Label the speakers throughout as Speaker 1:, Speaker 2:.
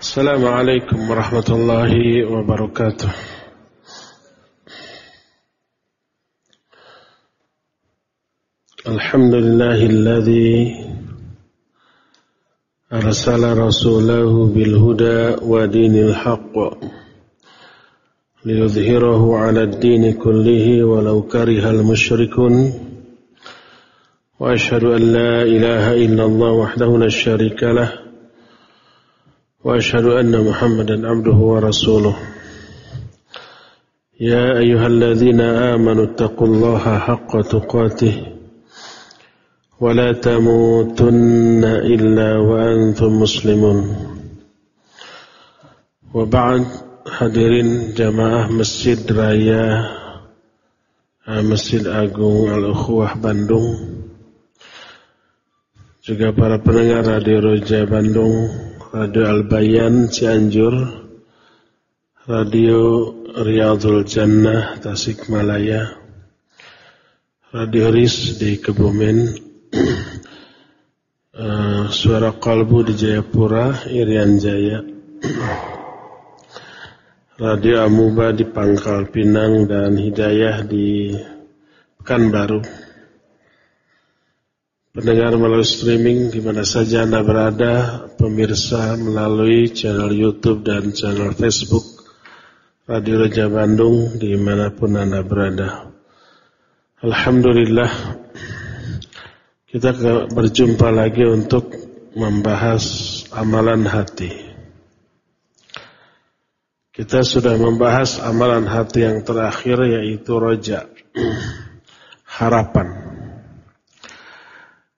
Speaker 1: السلام عليكم ورحمة الله وبركاته. الحمد لله الذي أرسل رسوله بالهدى ودين الحق ليظهره على الدين كله ولو كره المشركون. وأشهد أن لا إله إلا الله وحده لا شريك له. وأشهد أن محمدا عبده ورسوله يا أيها الذين آمنوا اتقوا الله حق تقاته ولا تموتن إلا وأنتم مسلمون وبعد hadirin jamaah Masjid Raya Masjid Agung Al-Ukhuwah Bandung juga para pendengar Radio Roja Bandung Radio Al-Bayan Cianjur Radio Riyadul Jannah Tasikmalaya Radio RIS di Kebumen uh, Suara Kalbu di Jayapura Irian Jaya Radio Amuba di Pangkal Pinang dan Hidayah di Pekanbaru. Pendengar melalui streaming di mana saja Anda berada, pemirsa melalui channel YouTube dan channel Facebook Radio Raja Bandung di mana pun Anda berada. Alhamdulillah kita berjumpa lagi untuk membahas amalan hati. Kita sudah membahas amalan hati yang terakhir yaitu roja, harapan.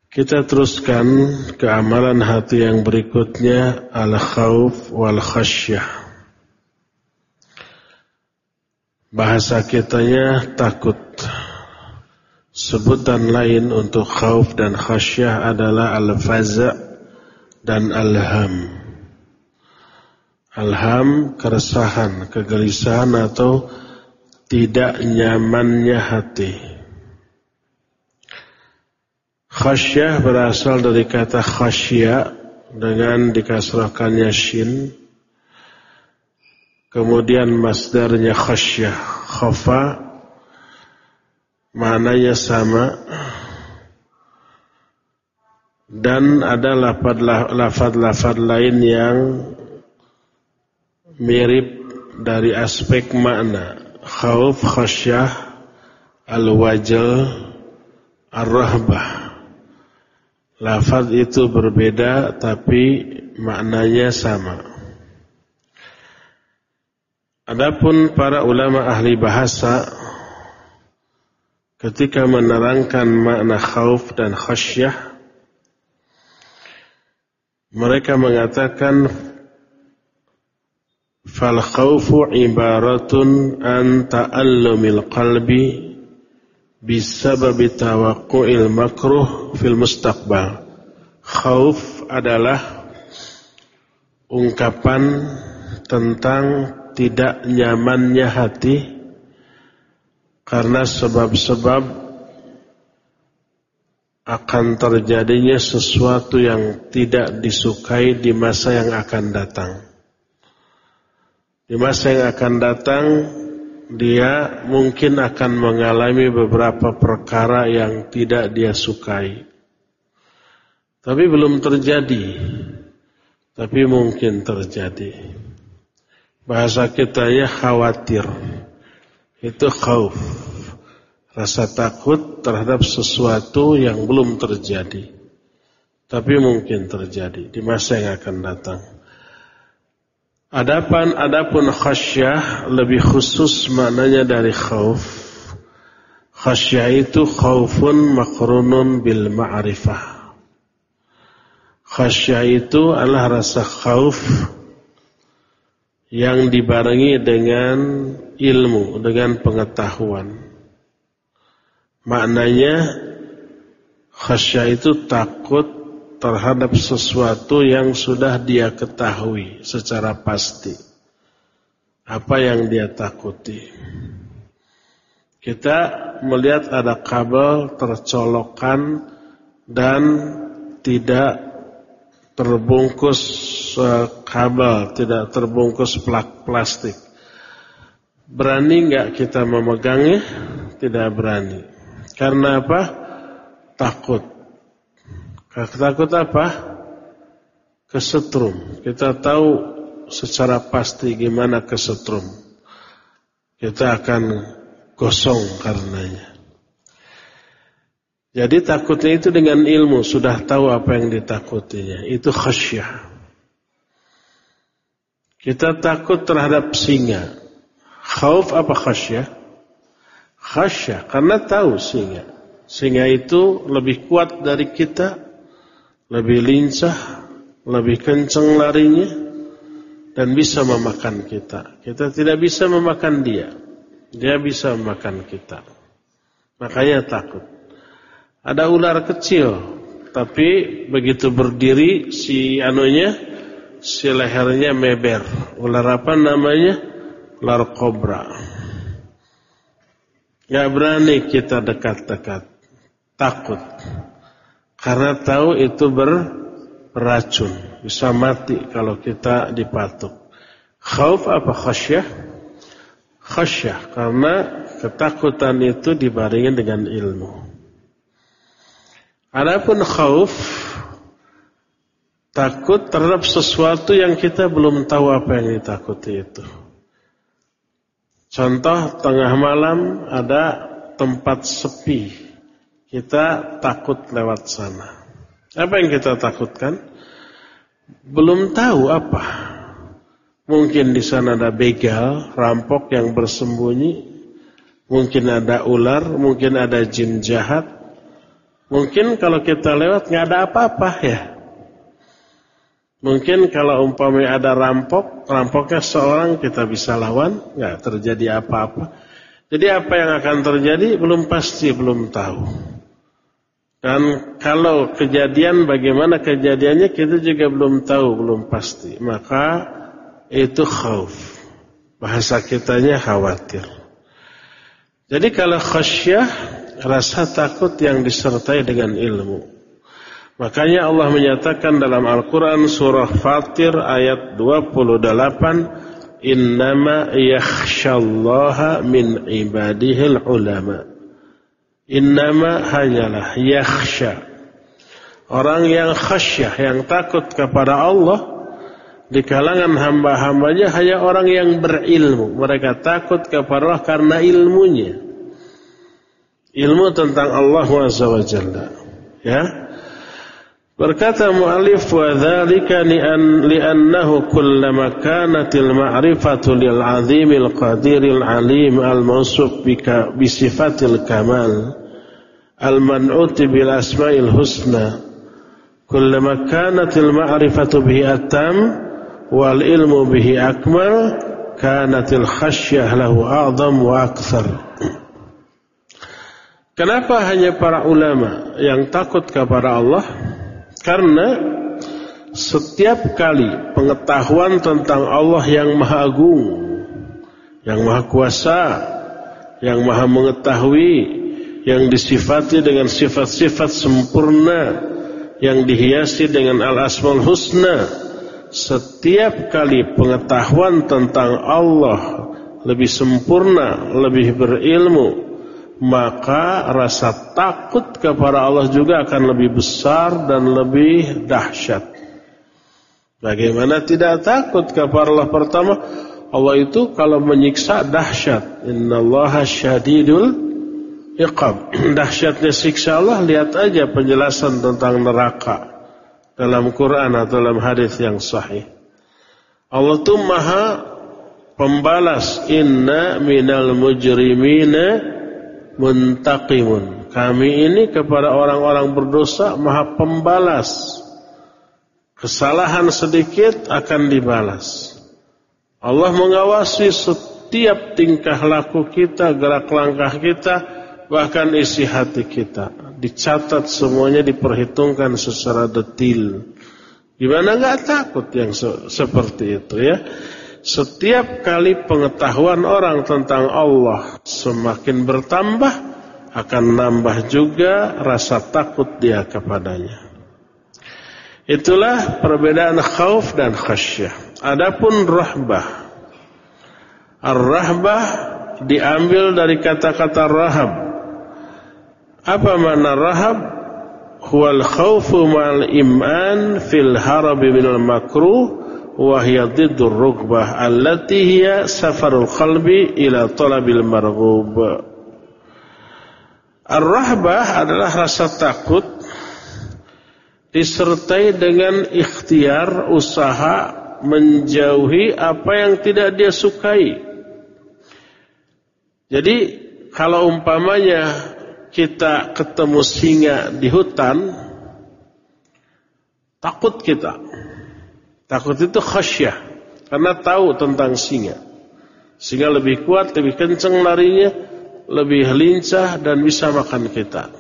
Speaker 1: Kita teruskan ke amalan hati yang berikutnya al-khawf wal khasyah. Bahasa kitanya takut. Sebutan lain untuk khauf dan khasyah adalah al-faza dan al-ham. Alham, keresahan, kegelisahan atau tidak nyamannya hati. Khasyah berasal dari kata khasya dengan dikasrahkannya shin. Kemudian masdarnya khasyah, khafa. Maknanya sama. Dan ada lafad-lafad lain yang mirip dari aspek makna. Khauf khasyah al-wajal ar-rahbah Lafaz itu berbeda tapi maknanya sama. Adapun para ulama ahli bahasa ketika menerangkan makna khauf dan khasyah mereka mengatakan fal khaufu ibaratun an ta'allumil qalbi bisa bisababi tawaqqu'il makruh fil mustaqbal. Khauf adalah ungkapan tentang tidak nyamannya hati karena sebab-sebab akan terjadinya sesuatu yang tidak disukai di masa yang akan datang. Di masa yang akan datang dia mungkin akan mengalami beberapa perkara yang tidak dia sukai. Tapi belum terjadi. Tapi mungkin terjadi. Bahasa kitanya khawatir. Itu khauf. Rasa takut terhadap sesuatu yang belum terjadi. Tapi mungkin terjadi di masa yang akan datang. Adapun adapun khasyah lebih khusus maknanya dari khauf. Khasyah itu khaufun makrunun bil ma'rifah. Khasyah itu adalah rasa khauf yang dibarengi dengan ilmu, dengan pengetahuan. Maknanya khasyah itu takut terhadap sesuatu yang sudah dia ketahui secara pasti. Apa yang dia takuti. Kita melihat ada kabel tercolokkan dan tidak terbungkus kabel, tidak terbungkus plak plastik. Berani nggak kita memegangnya? Tidak berani. Karena apa? Takut. Takut apa? Kesetrum. Kita tahu secara pasti gimana kesetrum. Kita akan gosong karenanya. Jadi takutnya itu dengan ilmu, sudah tahu apa yang ditakutinya. Itu khasyah. Kita takut terhadap singa. Khauf apa khasyah? Khasyah, karena tahu singa. Singa itu lebih kuat dari kita, lebih lincah, lebih kencang larinya, dan bisa memakan kita. Kita tidak bisa memakan dia. Dia bisa memakan kita. Makanya takut. Ada ular kecil, tapi begitu berdiri si anunya, si lehernya meber. Ular apa namanya? Ular kobra. Gak berani kita dekat-dekat. Takut. Karena tahu itu beracun. Bisa mati kalau kita dipatuk. Khauf apa khasyah? Khasyah. Karena ketakutan itu dibaringin dengan ilmu. Adapun khauf takut terhadap sesuatu yang kita belum tahu apa yang ditakuti itu. Contoh tengah malam ada tempat sepi. Kita takut lewat sana. Apa yang kita takutkan? Belum tahu apa. Mungkin di sana ada begal, rampok yang bersembunyi. Mungkin ada ular, mungkin ada jin jahat. Mungkin kalau kita lewat nggak ada apa-apa ya. Mungkin kalau umpamanya ada rampok, rampoknya seorang kita bisa lawan, nggak terjadi apa-apa. Jadi apa yang akan terjadi belum pasti, belum tahu. Dan kalau kejadian bagaimana kejadiannya kita juga belum tahu, belum pasti. Maka itu khauf. Bahasa kitanya khawatir. Jadi kalau khasyah rasa takut yang disertai dengan ilmu. Makanya Allah menyatakan dalam Al-Quran surah Fatir ayat 28 Innama yakhshallaha min ibadihil ulama Innama hanyalah yakhsha Orang yang khasyah, yang takut kepada Allah di kalangan hamba-hambanya hanya orang yang berilmu. Mereka takut kepada Allah karena ilmunya ilmu tentang Allah Azza wa. Ya. Berkata muallif wa dzalika li'annahu kullama kanatil ma'rifatu lil 'azimil qadiril 'alim al mawsuf bika bi sifatil kamal al man'uti bil asma'il husna kullama kanatil ma'rifatu bihi atam wal ilmu bihi akmal kanatil lahu wa akthar Kenapa hanya para ulama yang takut kepada Allah? Karena setiap kali pengetahuan tentang Allah yang maha agung, yang maha kuasa, yang maha mengetahui, yang disifati dengan sifat-sifat sempurna, yang dihiasi dengan al-asmaul husna, setiap kali pengetahuan tentang Allah lebih sempurna, lebih berilmu, maka rasa takut kepada Allah juga akan lebih besar dan lebih dahsyat. Bagaimana tidak takut kepada Allah pertama? Allah itu kalau menyiksa dahsyat. Innallaha syadidul iqab. Dahsyatnya siksa Allah lihat aja penjelasan tentang neraka dalam Quran atau dalam hadis yang sahih. Allah itu maha pembalas. Inna minal mujrimina muntaqimun. Kami ini kepada orang-orang berdosa maha pembalas. Kesalahan sedikit akan dibalas. Allah mengawasi setiap tingkah laku kita, gerak langkah kita, bahkan isi hati kita. Dicatat semuanya diperhitungkan secara detil. Gimana nggak takut yang se seperti itu ya? Setiap kali pengetahuan orang tentang Allah semakin bertambah, akan nambah juga rasa takut dia kepadanya. Itulah perbedaan khauf dan khasyah. Adapun rahbah. Ar-rahbah diambil dari kata-kata rahab. Apa makna rahab? Huwal khawfu ma'al iman fil harabi minal makruh hiya dhiddur rukbah allati hiya safarul qalbi ila talabil marghub. Ar-rahbah adalah rasa takut disertai dengan ikhtiar usaha menjauhi apa yang tidak dia sukai. Jadi kalau umpamanya kita ketemu singa di hutan, takut kita. Takut itu khasyah karena tahu tentang singa. Singa lebih kuat, lebih kencang larinya, lebih lincah dan bisa makan kita.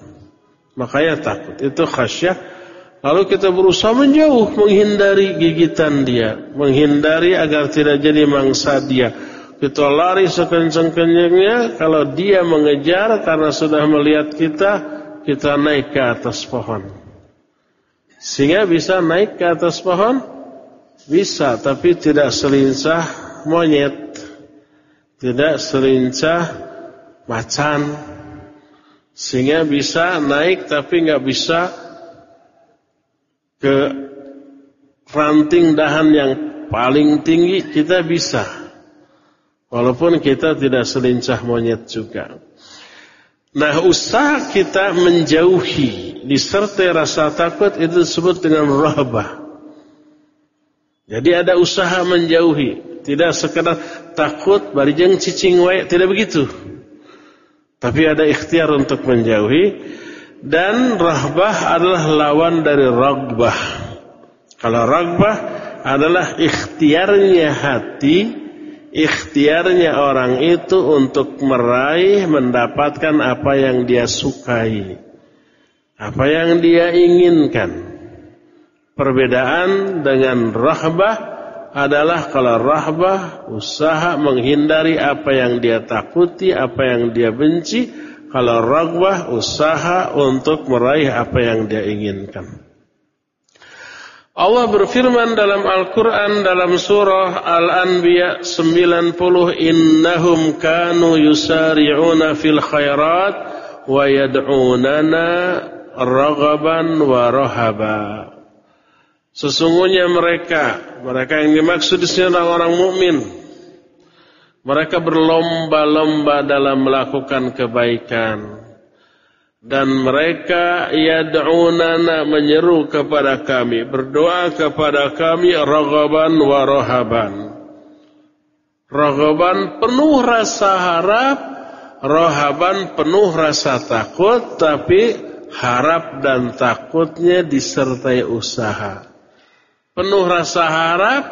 Speaker 1: Makanya takut. Itu khasyah Lalu kita berusaha menjauh menghindari gigitan dia, menghindari agar tidak jadi mangsa dia. Kita lari sekencang-kencangnya, kalau dia mengejar karena sudah melihat kita, kita naik ke atas pohon. Sehingga bisa naik ke atas pohon? Bisa, tapi tidak selincah monyet. Tidak selincah macan. Sehingga bisa naik tapi nggak bisa ke ranting dahan yang paling tinggi kita bisa. Walaupun kita tidak selincah monyet juga. Nah usaha kita menjauhi disertai rasa takut itu disebut dengan rahbah. Jadi ada usaha menjauhi. Tidak sekedar takut barijeng cicing wae. Tidak begitu. Tapi ada ikhtiar untuk menjauhi. Dan rahbah adalah lawan dari ragbah. Kalau ragbah adalah ikhtiarnya hati, ikhtiarnya orang itu untuk meraih, mendapatkan apa yang dia sukai. Apa yang dia inginkan. Perbedaan dengan rahbah adalah kalau rahbah usaha menghindari apa yang dia takuti, apa yang dia benci, kalau ragbah usaha untuk meraih apa yang dia inginkan. Allah berfirman dalam Al-Quran dalam surah Al-Anbiya 90 Innahum kanu yusari'una fil khairat wa yad'unana ragaban wa rahaba. Sesungguhnya mereka, mereka yang dimaksud di sini orang-orang mukmin, mereka berlomba-lomba dalam melakukan kebaikan. Dan mereka yad'unana menyeru kepada kami, berdoa kepada kami raghaban wa rahaban. Raghaban penuh rasa harap, rahaban penuh rasa takut, tapi harap dan takutnya disertai usaha. Penuh rasa harap,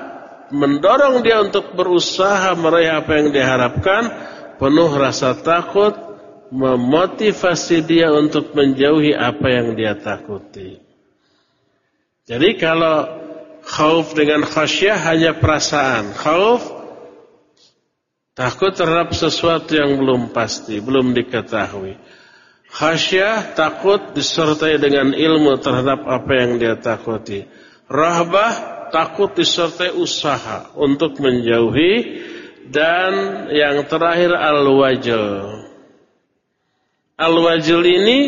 Speaker 1: mendorong dia untuk berusaha meraih apa yang diharapkan, penuh rasa takut, memotivasi dia untuk menjauhi apa yang dia takuti. Jadi kalau khauf dengan khasyah hanya perasaan. Khauf takut terhadap sesuatu yang belum pasti, belum diketahui. Khasyah takut disertai dengan ilmu terhadap apa yang dia takuti. Rahbah takut disertai usaha untuk menjauhi dan yang terakhir al-wajl. Al-wajl ini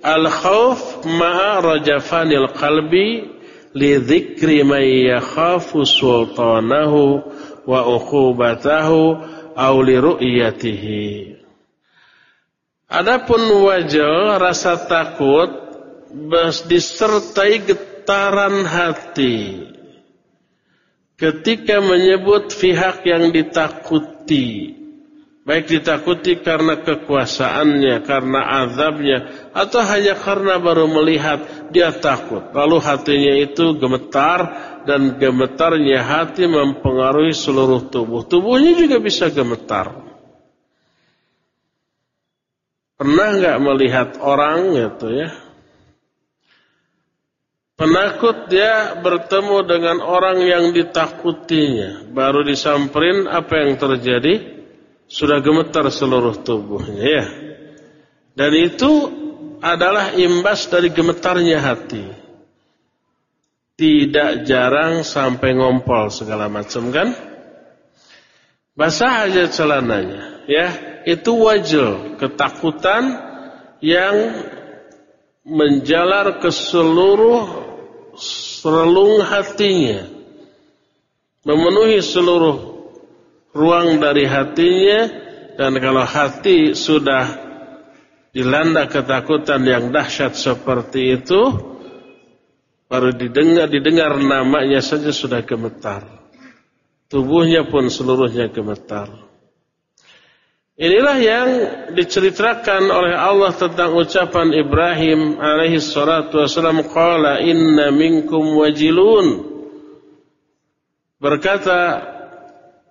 Speaker 1: al-khauf ma'a rajafanil qalbi li dzikri man yakhafu sultanahu wa uqubatahu aw li ru'yatihi. Adapun wajal rasa takut disertai getaran hati. Ketika menyebut pihak yang ditakuti. Baik ditakuti karena kekuasaannya, karena azabnya atau hanya karena baru melihat dia takut. Lalu hatinya itu gemetar dan gemetarnya hati mempengaruhi seluruh tubuh. Tubuhnya juga bisa gemetar. Pernah nggak melihat orang gitu ya Penakut dia bertemu dengan orang yang ditakutinya. Baru disamperin apa yang terjadi? Sudah gemetar seluruh tubuhnya ya. Dan itu adalah imbas dari gemetarnya hati. tidak jarang sampai ngompol segala macam kan? Basah aja celananya, ya. Itu wajil, ketakutan yang menjalar ke seluruh relung hatinya. Memenuhi seluruh ruang dari hatinya dan kalau hati sudah dilanda ketakutan yang dahsyat seperti itu, Baru didengar, didengar namanya saja sudah gemetar. Tubuhnya pun seluruhnya gemetar. Inilah yang diceritakan oleh Allah tentang ucapan Ibrahim alaihi salatu wasallam qala inna minkum wajilun. Berkata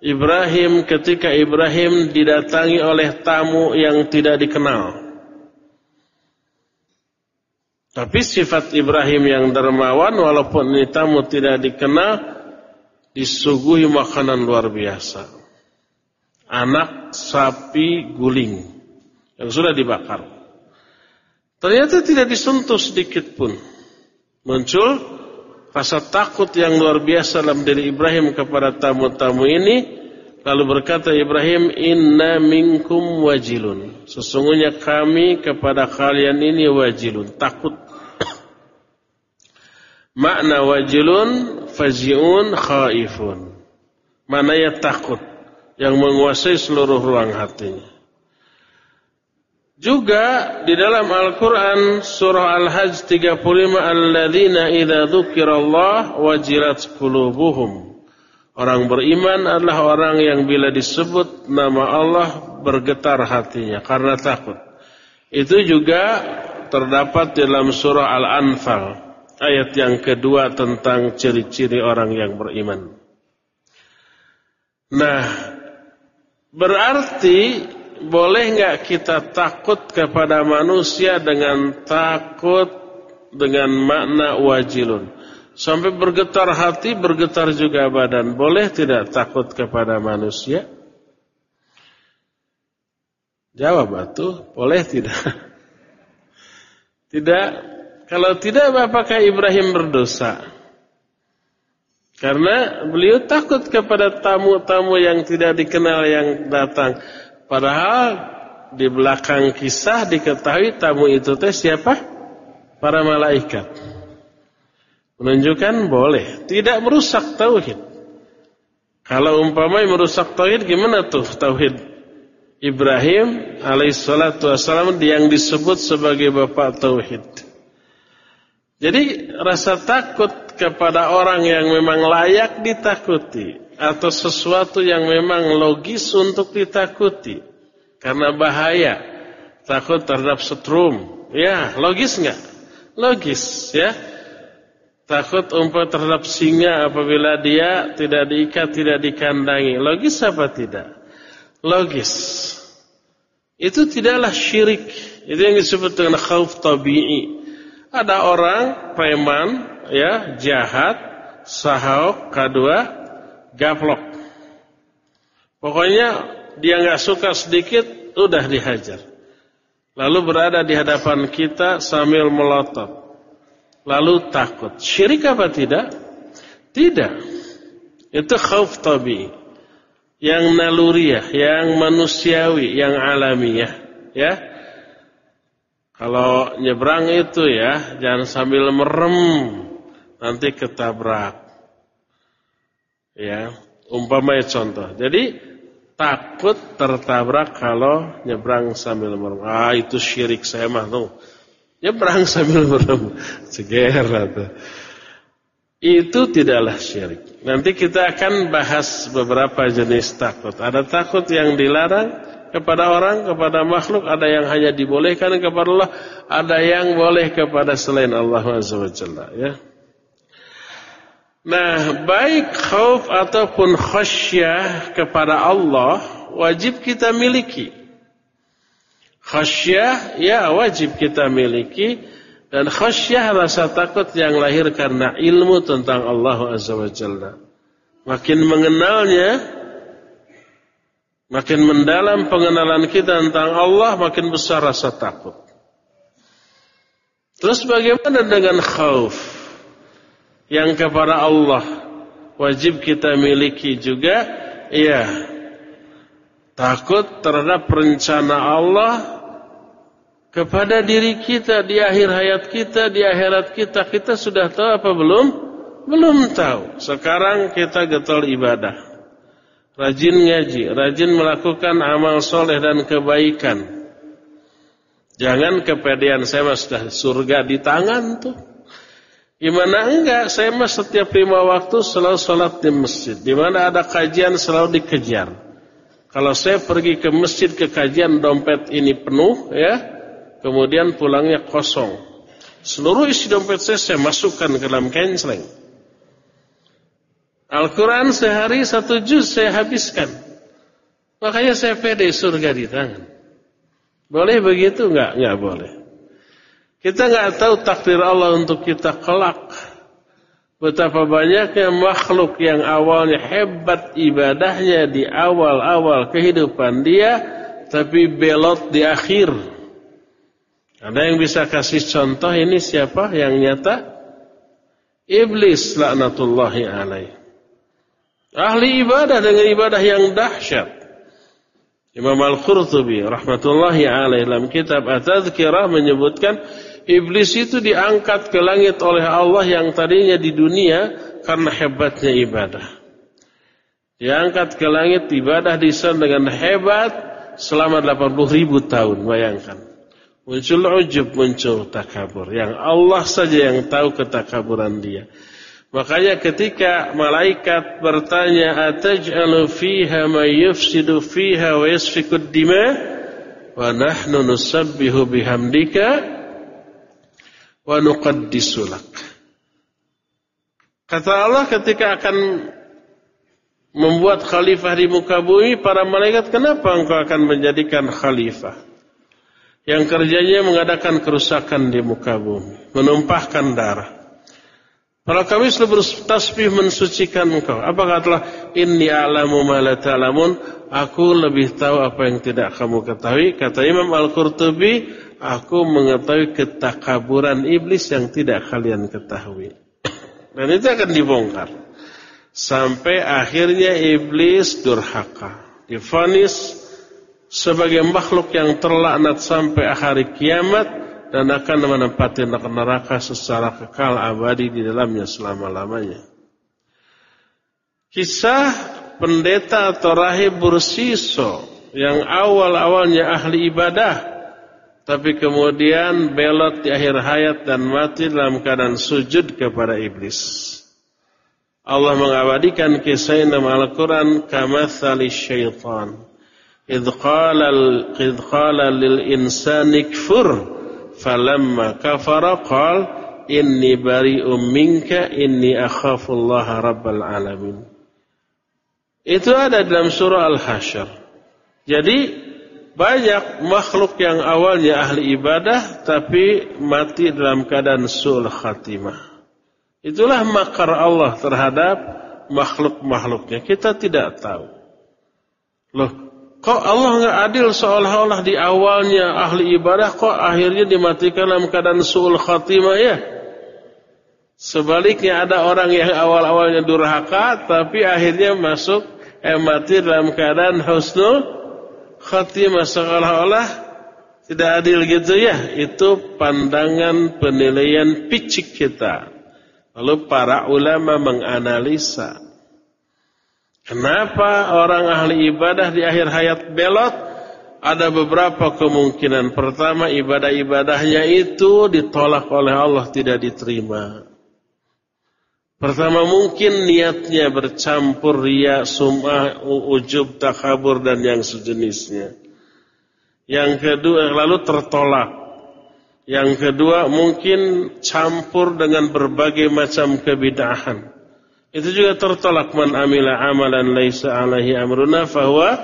Speaker 1: Ibrahim ketika Ibrahim didatangi oleh tamu yang tidak dikenal. Tapi sifat Ibrahim yang dermawan walaupun ini tamu tidak dikenal disuguhi makanan luar biasa. Anak sapi guling yang sudah dibakar. Ternyata tidak disentuh sedikit pun. Muncul rasa takut yang luar biasa dalam diri Ibrahim kepada tamu-tamu ini. Lalu berkata Ibrahim, Inna minkum wajilun. Sesungguhnya kami kepada kalian ini wajilun. Takut Makna wajilun, fazi'un, khaifun. Mana ya takut yang menguasai seluruh ruang hatinya. Juga di dalam Al-Quran surah Al-Hajj 35 Alladzina idha dhukirallah wajilat kulubuhum. Orang beriman adalah orang yang bila disebut nama Allah bergetar hatinya karena takut. Itu juga terdapat dalam surah Al-Anfal ayat yang kedua tentang ciri-ciri orang yang beriman. Nah, berarti boleh nggak kita takut kepada manusia dengan takut dengan makna wajilun? Sampai bergetar hati, bergetar juga badan. Boleh tidak takut kepada manusia? Jawab atuh, boleh tidak? Tidak kalau tidak, apakah Ibrahim berdosa? Karena beliau takut kepada tamu-tamu yang tidak dikenal yang datang. Padahal di belakang kisah diketahui tamu itu teh siapa? Para malaikat. Menunjukkan boleh, tidak merusak tauhid. Kalau umpamanya merusak tauhid gimana tuh tauhid Ibrahim alaihissalatu wassalam yang disebut sebagai bapak tauhid. Jadi rasa takut kepada orang yang memang layak ditakuti atau sesuatu yang memang logis untuk ditakuti. Karena bahaya takut terhadap setrum. Ya logis nggak? Logis ya. Takut umpah terhadap singa apabila dia tidak diikat tidak dikandangi. Logis apa tidak? Logis. Itu tidaklah syirik. Itu yang disebut dengan khauf tabi'i. Ada orang preman, ya, jahat, sahau, kedua, gaplok. Pokoknya dia nggak suka sedikit, udah dihajar. Lalu berada di hadapan kita sambil melotot. Lalu takut. Syirik apa tidak? Tidak. Itu khauf tabi. Yang naluriah, yang manusiawi, yang alamiah. Ya. Kalau nyebrang itu ya, jangan sambil merem, nanti ketabrak. Ya, umpamanya contoh. Jadi takut tertabrak kalau nyebrang sambil merem. Ah itu syirik saya mah tuh. Nyebrang sambil merem, ceger atau. Itu tidaklah syirik. Nanti kita akan bahas beberapa jenis takut. Ada takut yang dilarang, kepada orang, kepada makhluk, ada yang hanya dibolehkan kepada Allah, ada yang boleh kepada selain Allah Subhanahu ya. Nah, baik khauf ataupun khasyah kepada Allah wajib kita miliki. Khasyah ya wajib kita miliki dan khasyah rasa takut yang lahir karena ilmu tentang Allah Azza wa Jalla. Makin mengenalnya, Makin mendalam pengenalan kita tentang Allah, makin besar rasa takut. Terus bagaimana dengan khauf? Yang kepada Allah. Wajib kita miliki juga ya takut terhadap rencana Allah kepada diri kita di akhir hayat kita di akhirat kita. Kita sudah tahu apa belum? Belum tahu. Sekarang kita getol ibadah. Rajin ngaji rajin melakukan amal soleh dan kebaikan. Jangan kepedean saya sudah surga di tangan tuh. Gimana enggak? Saya mah setiap lima waktu selalu sholat di masjid. Di mana ada kajian selalu dikejar. Kalau saya pergi ke masjid ke kajian dompet ini penuh ya, kemudian pulangnya kosong. Seluruh isi dompet saya saya masukkan ke dalam kenceleng. Al-Quran sehari satu juz saya habiskan. Makanya saya pede surga di tangan. Boleh begitu? Enggak, enggak boleh. Kita enggak tahu takdir Allah untuk kita kelak. Betapa banyaknya makhluk yang awalnya hebat ibadahnya di awal-awal kehidupan dia, tapi belot di akhir. Ada yang bisa kasih contoh ini siapa yang nyata? Iblis laknatullahi alaih. Ahli ibadah dengan ibadah yang dahsyat. Imam Al-Qurtubi rahmatullahi alaih dalam kitab At-Tadhkirah menyebutkan iblis itu diangkat ke langit oleh Allah yang tadinya di dunia karena hebatnya ibadah. Diangkat ke langit ibadah di sana dengan hebat selama 80 ribu tahun, bayangkan. Muncul ujub, muncul takabur. Yang Allah saja yang tahu ketakaburan dia. Makanya ketika malaikat bertanya, "Ataj'alu fiha ma yufsidu fiha wa yasfiku dima wa nahnu nusabbihu bihamdika wa nuqaddisu lak." Kata Allah ketika akan membuat khalifah di muka bumi, para malaikat, "Kenapa engkau akan menjadikan khalifah?" Yang kerjanya mengadakan kerusakan di muka bumi, menumpahkan darah. Kalau kami selalu bertasbih mensucikan engkau. Apa katalah inni a'lamu ma la ta'lamun? Aku lebih tahu apa yang tidak kamu ketahui. Kata Imam Al-Qurtubi, aku mengetahui ketakaburan iblis yang tidak kalian ketahui. Dan itu akan dibongkar. Sampai akhirnya iblis durhaka. Difonis sebagai makhluk yang terlaknat sampai hari kiamat dan akan menempati neraka secara kekal abadi di dalamnya selama-lamanya. Kisah pendeta atau rahib Bursiso yang awal-awalnya ahli ibadah tapi kemudian belot di akhir hayat dan mati dalam keadaan sujud kepada iblis. Allah mengabadikan kisah dalam Al-Quran kamathali syaitan. Idh qala lil insani kfur falamma kafara qal inni bari'um minka inni akhafullaha rabbal alamin. Itu ada dalam surah Al-Hasyr. Jadi banyak makhluk yang awalnya ahli ibadah tapi mati dalam keadaan sul khatimah. Itulah makar Allah terhadap makhluk-makhluknya. Kita tidak tahu. Loh, Kok Allah nggak adil seolah-olah di awalnya ahli ibadah kok akhirnya dimatikan dalam keadaan suul khatimah ya? Sebaliknya ada orang yang awal-awalnya durhaka tapi akhirnya masuk eh mati dalam keadaan husnul khatimah seolah-olah tidak adil gitu ya. Itu pandangan penilaian picik kita. Lalu para ulama menganalisa Kenapa orang ahli ibadah di akhir hayat belot? Ada beberapa kemungkinan. Pertama, ibadah-ibadahnya itu ditolak oleh Allah, tidak diterima. Pertama, mungkin niatnya bercampur ria, sum'ah, ujub, takabur, dan yang sejenisnya. Yang kedua, lalu tertolak. Yang kedua, mungkin campur dengan berbagai macam kebidahan. Itu juga tertolak man amila amalan laisa alaihi amruna fahuwa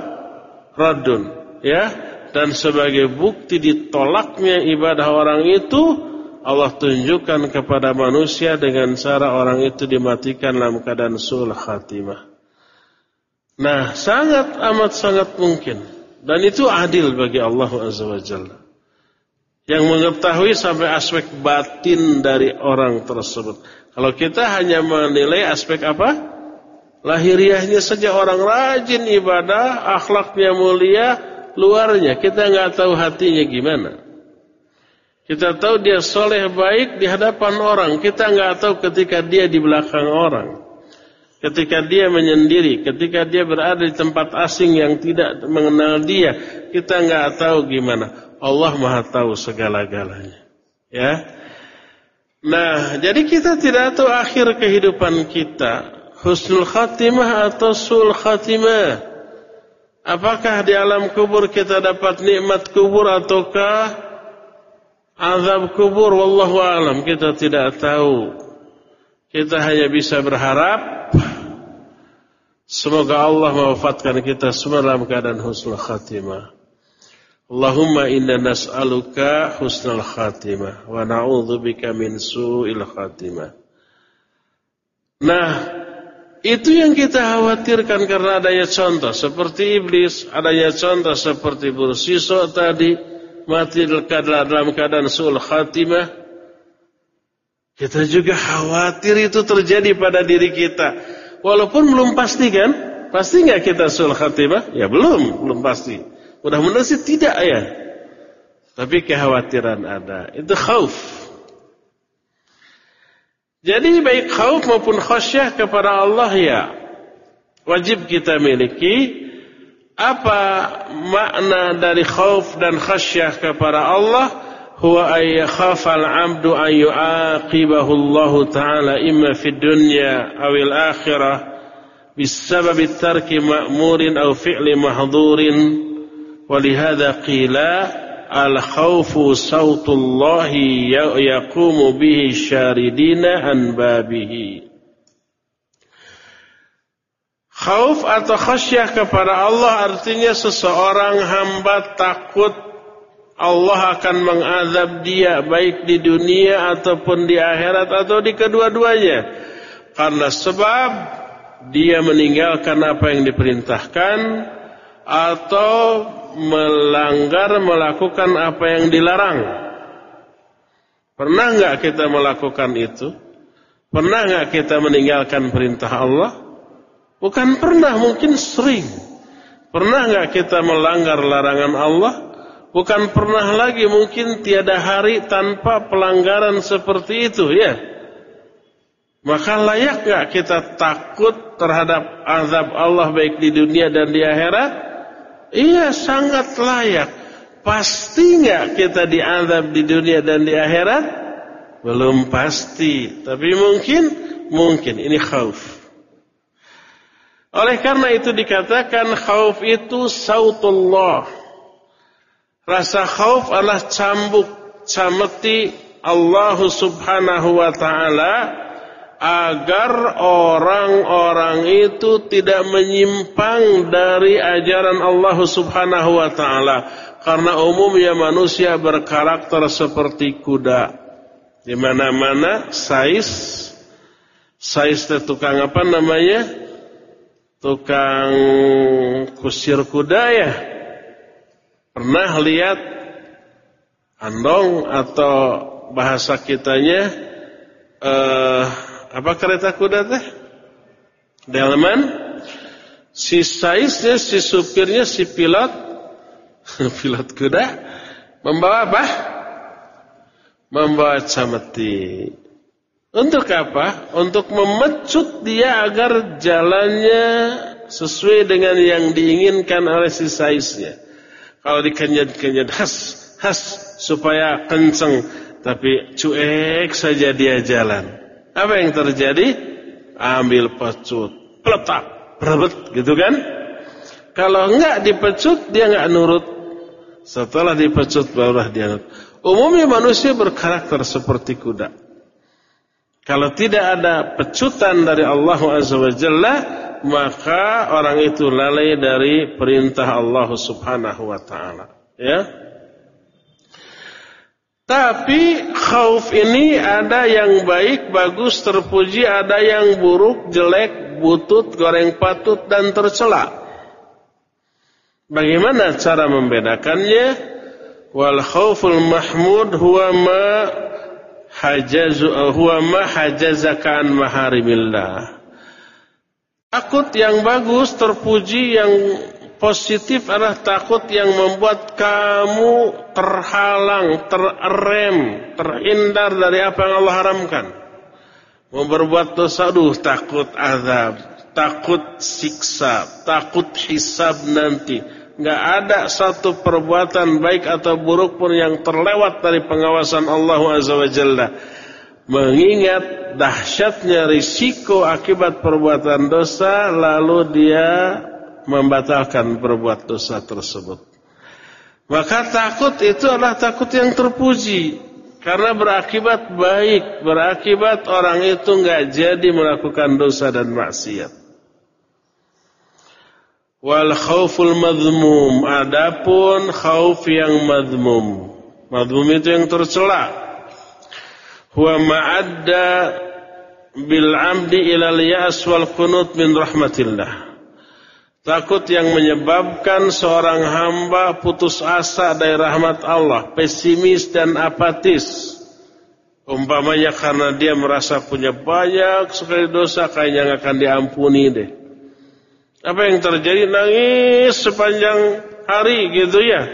Speaker 1: raddun. Ya, dan sebagai bukti ditolaknya ibadah orang itu Allah tunjukkan kepada manusia dengan cara orang itu dimatikan dalam keadaan sul khatimah. Nah, sangat amat sangat mungkin dan itu adil bagi Allah Azza wa Jalla. Yang mengetahui sampai aspek batin dari orang tersebut. Kalau kita hanya menilai aspek apa? Lahiriahnya saja orang rajin ibadah, akhlaknya mulia, luarnya kita nggak tahu hatinya gimana. Kita tahu dia soleh baik di hadapan orang, kita nggak tahu ketika dia di belakang orang. Ketika dia menyendiri, ketika dia berada di tempat asing yang tidak mengenal dia, kita nggak tahu gimana. Allah Maha tahu segala-galanya. Ya. Nah, jadi kita tidak tahu akhir kehidupan kita, husnul khatimah atau sul khatimah. Apakah di alam kubur kita dapat nikmat kubur ataukah azab kubur? Wallahu alam, kita tidak tahu. Kita hanya bisa berharap Semoga Allah mewafatkan kita semua dalam keadaan husnul khatimah. Allahumma inna nas'aluka husnul khatimah wa na'udzubika min su'il khatimah. Nah, itu yang kita khawatirkan karena adanya contoh seperti iblis, adanya contoh seperti Bursiso tadi mati dalam keadaan su'ul khatimah. Kita juga khawatir itu terjadi pada diri kita. Walaupun belum pasti kan? Pasti nggak kita sul khatimah? Ya belum, belum pasti. Mudah-mudahan sih tidak ya. Tapi kekhawatiran ada. Itu khauf. Jadi baik khauf maupun khasyah kepada Allah ya. Wajib kita miliki. Apa makna dari khauf dan khasyah kepada Allah? huwa ay yakhafa al-'abdu an yu'aqibahu Allah Ta'ala imma fi dunya aw al-akhirah بسبب ترك مأمور أو فعل محظور ولهذا قيل الخوف صوت الله يقوم به الشاردين عن بابه Khauf atau khasyah kepada Allah artinya seseorang hamba takut Allah akan mengazab dia baik di dunia ataupun di akhirat atau di kedua-duanya. Karena sebab dia meninggalkan apa yang diperintahkan atau melanggar melakukan apa yang dilarang. Pernah nggak kita melakukan itu? Pernah nggak kita meninggalkan perintah Allah? Bukan pernah, mungkin sering. Pernah nggak kita melanggar larangan Allah? Bukan pernah lagi mungkin tiada hari tanpa pelanggaran seperti itu ya. Maka layak gak kita takut terhadap azab Allah baik di dunia dan di akhirat? Iya sangat layak. Pasti gak kita diazab di dunia dan di akhirat? Belum pasti. Tapi mungkin, mungkin. Ini khauf. Oleh karena itu dikatakan khauf itu sautullah Rasa khauf adalah cambuk, cameti Allah subhanahu wa ta'ala agar orang-orang itu tidak menyimpang dari ajaran Allah subhanahu wa ta'ala. Karena umumnya manusia berkarakter seperti kuda. Di mana-mana sais, sais tukang apa namanya? Tukang kusir kuda ya Pernah lihat andong atau bahasa kitanya eh, apa kereta kuda teh? Delman. Si saisnya, si supirnya, si pilot, pilot kuda membawa apa? Membawa cameti. Untuk apa? Untuk memecut dia agar jalannya sesuai dengan yang diinginkan oleh si saisnya. Kalau dikenyat-kenyat has, has supaya kenceng, tapi cuek saja dia jalan. Apa yang terjadi? Ambil pecut, peletak, berebet gitu kan? Kalau enggak dipecut dia enggak nurut. Setelah dipecut barulah dia nurut. Umumnya manusia berkarakter seperti kuda. Kalau tidak ada pecutan dari Allah Azza wa Jalla, maka orang itu lalai dari perintah Allah Subhanahu wa taala ya tapi khauf ini ada yang baik, bagus, terpuji, ada yang buruk, jelek, butut, goreng patut dan tercela. Bagaimana cara membedakannya? Wal khauful mahmud huwa ma hajazu huwa ma hajazaka an maharimillah. Takut yang bagus, terpuji, yang positif adalah takut yang membuat kamu terhalang, terrem, terhindar dari apa yang Allah haramkan. Mau berbuat dosa, aduh takut azab, takut siksa, takut hisab nanti nggak ada satu perbuatan baik atau buruk pun yang terlewat dari pengawasan Allah Azza wa Jalla. Mengingat dahsyatnya risiko akibat perbuatan dosa, lalu dia membatalkan perbuatan dosa tersebut. Maka takut itu adalah takut yang terpuji. Karena berakibat baik, berakibat orang itu nggak jadi melakukan dosa dan maksiat. Wal khauful madhmum. Adapun khauf yang madhmum. Madhmum itu yang tercela. Huwa ma'adda bil amdi ilal ya'as wal kunut min rahmatillah. Takut yang menyebabkan seorang hamba putus asa dari rahmat Allah, pesimis dan apatis. Umpamanya karena dia merasa punya banyak sekali dosa, kayaknya akan diampuni deh. Apa yang terjadi nangis sepanjang hari gitu ya.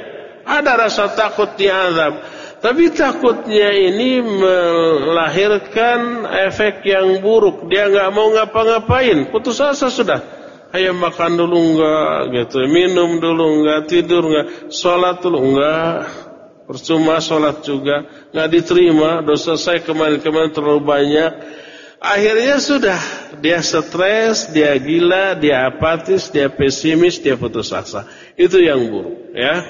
Speaker 1: Ada rasa takut di azab. Tapi takutnya ini melahirkan efek yang buruk. Dia nggak mau ngapa-ngapain. Putus asa sudah. Ayo makan dulu enggak gitu. Minum dulu enggak. Tidur enggak. Sholat dulu enggak. Percuma sholat juga. Nggak diterima. Dosa saya kemarin-kemarin terlalu banyak. Akhirnya sudah dia stres, dia gila, dia apatis, dia pesimis, dia putus asa. Itu yang buruk, ya.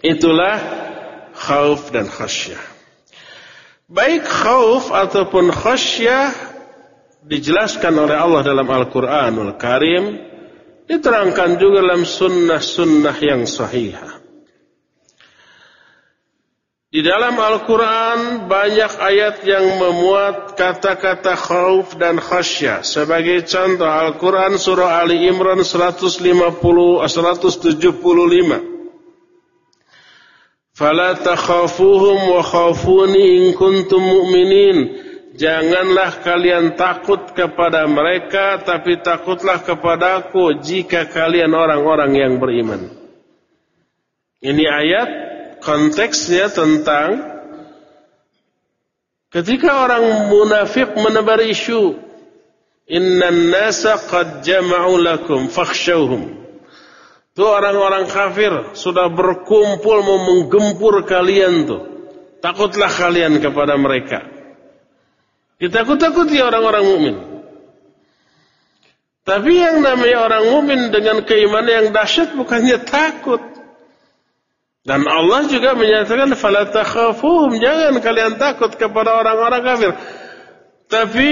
Speaker 1: Itulah khauf dan khasyah. Baik khauf ataupun khasyah dijelaskan oleh Allah dalam Al-Qur'anul Karim, diterangkan juga dalam sunnah-sunnah yang sahihah. Di dalam Al-Quran banyak ayat yang memuat kata-kata khauf dan khasyah. Sebagai contoh Al-Quran surah Ali Imran 150 175. Fala takhafuhum wa khafuni in kuntum mu'minin. Janganlah kalian takut kepada mereka, tapi takutlah kepadaku jika kalian orang-orang yang beriman. Ini ayat konteksnya tentang ketika orang munafik menebar isu innan nasa qad jama'u lakum fakhshawhum. Itu orang-orang kafir sudah berkumpul mau menggempur kalian tuh. Takutlah kalian kepada mereka. Ditakut-takuti orang-orang mukmin. Tapi yang namanya orang mukmin dengan keimanan yang dahsyat bukannya takut dan Allah juga menyatakan fala takhafuhum jangan kalian takut kepada orang-orang kafir. Tapi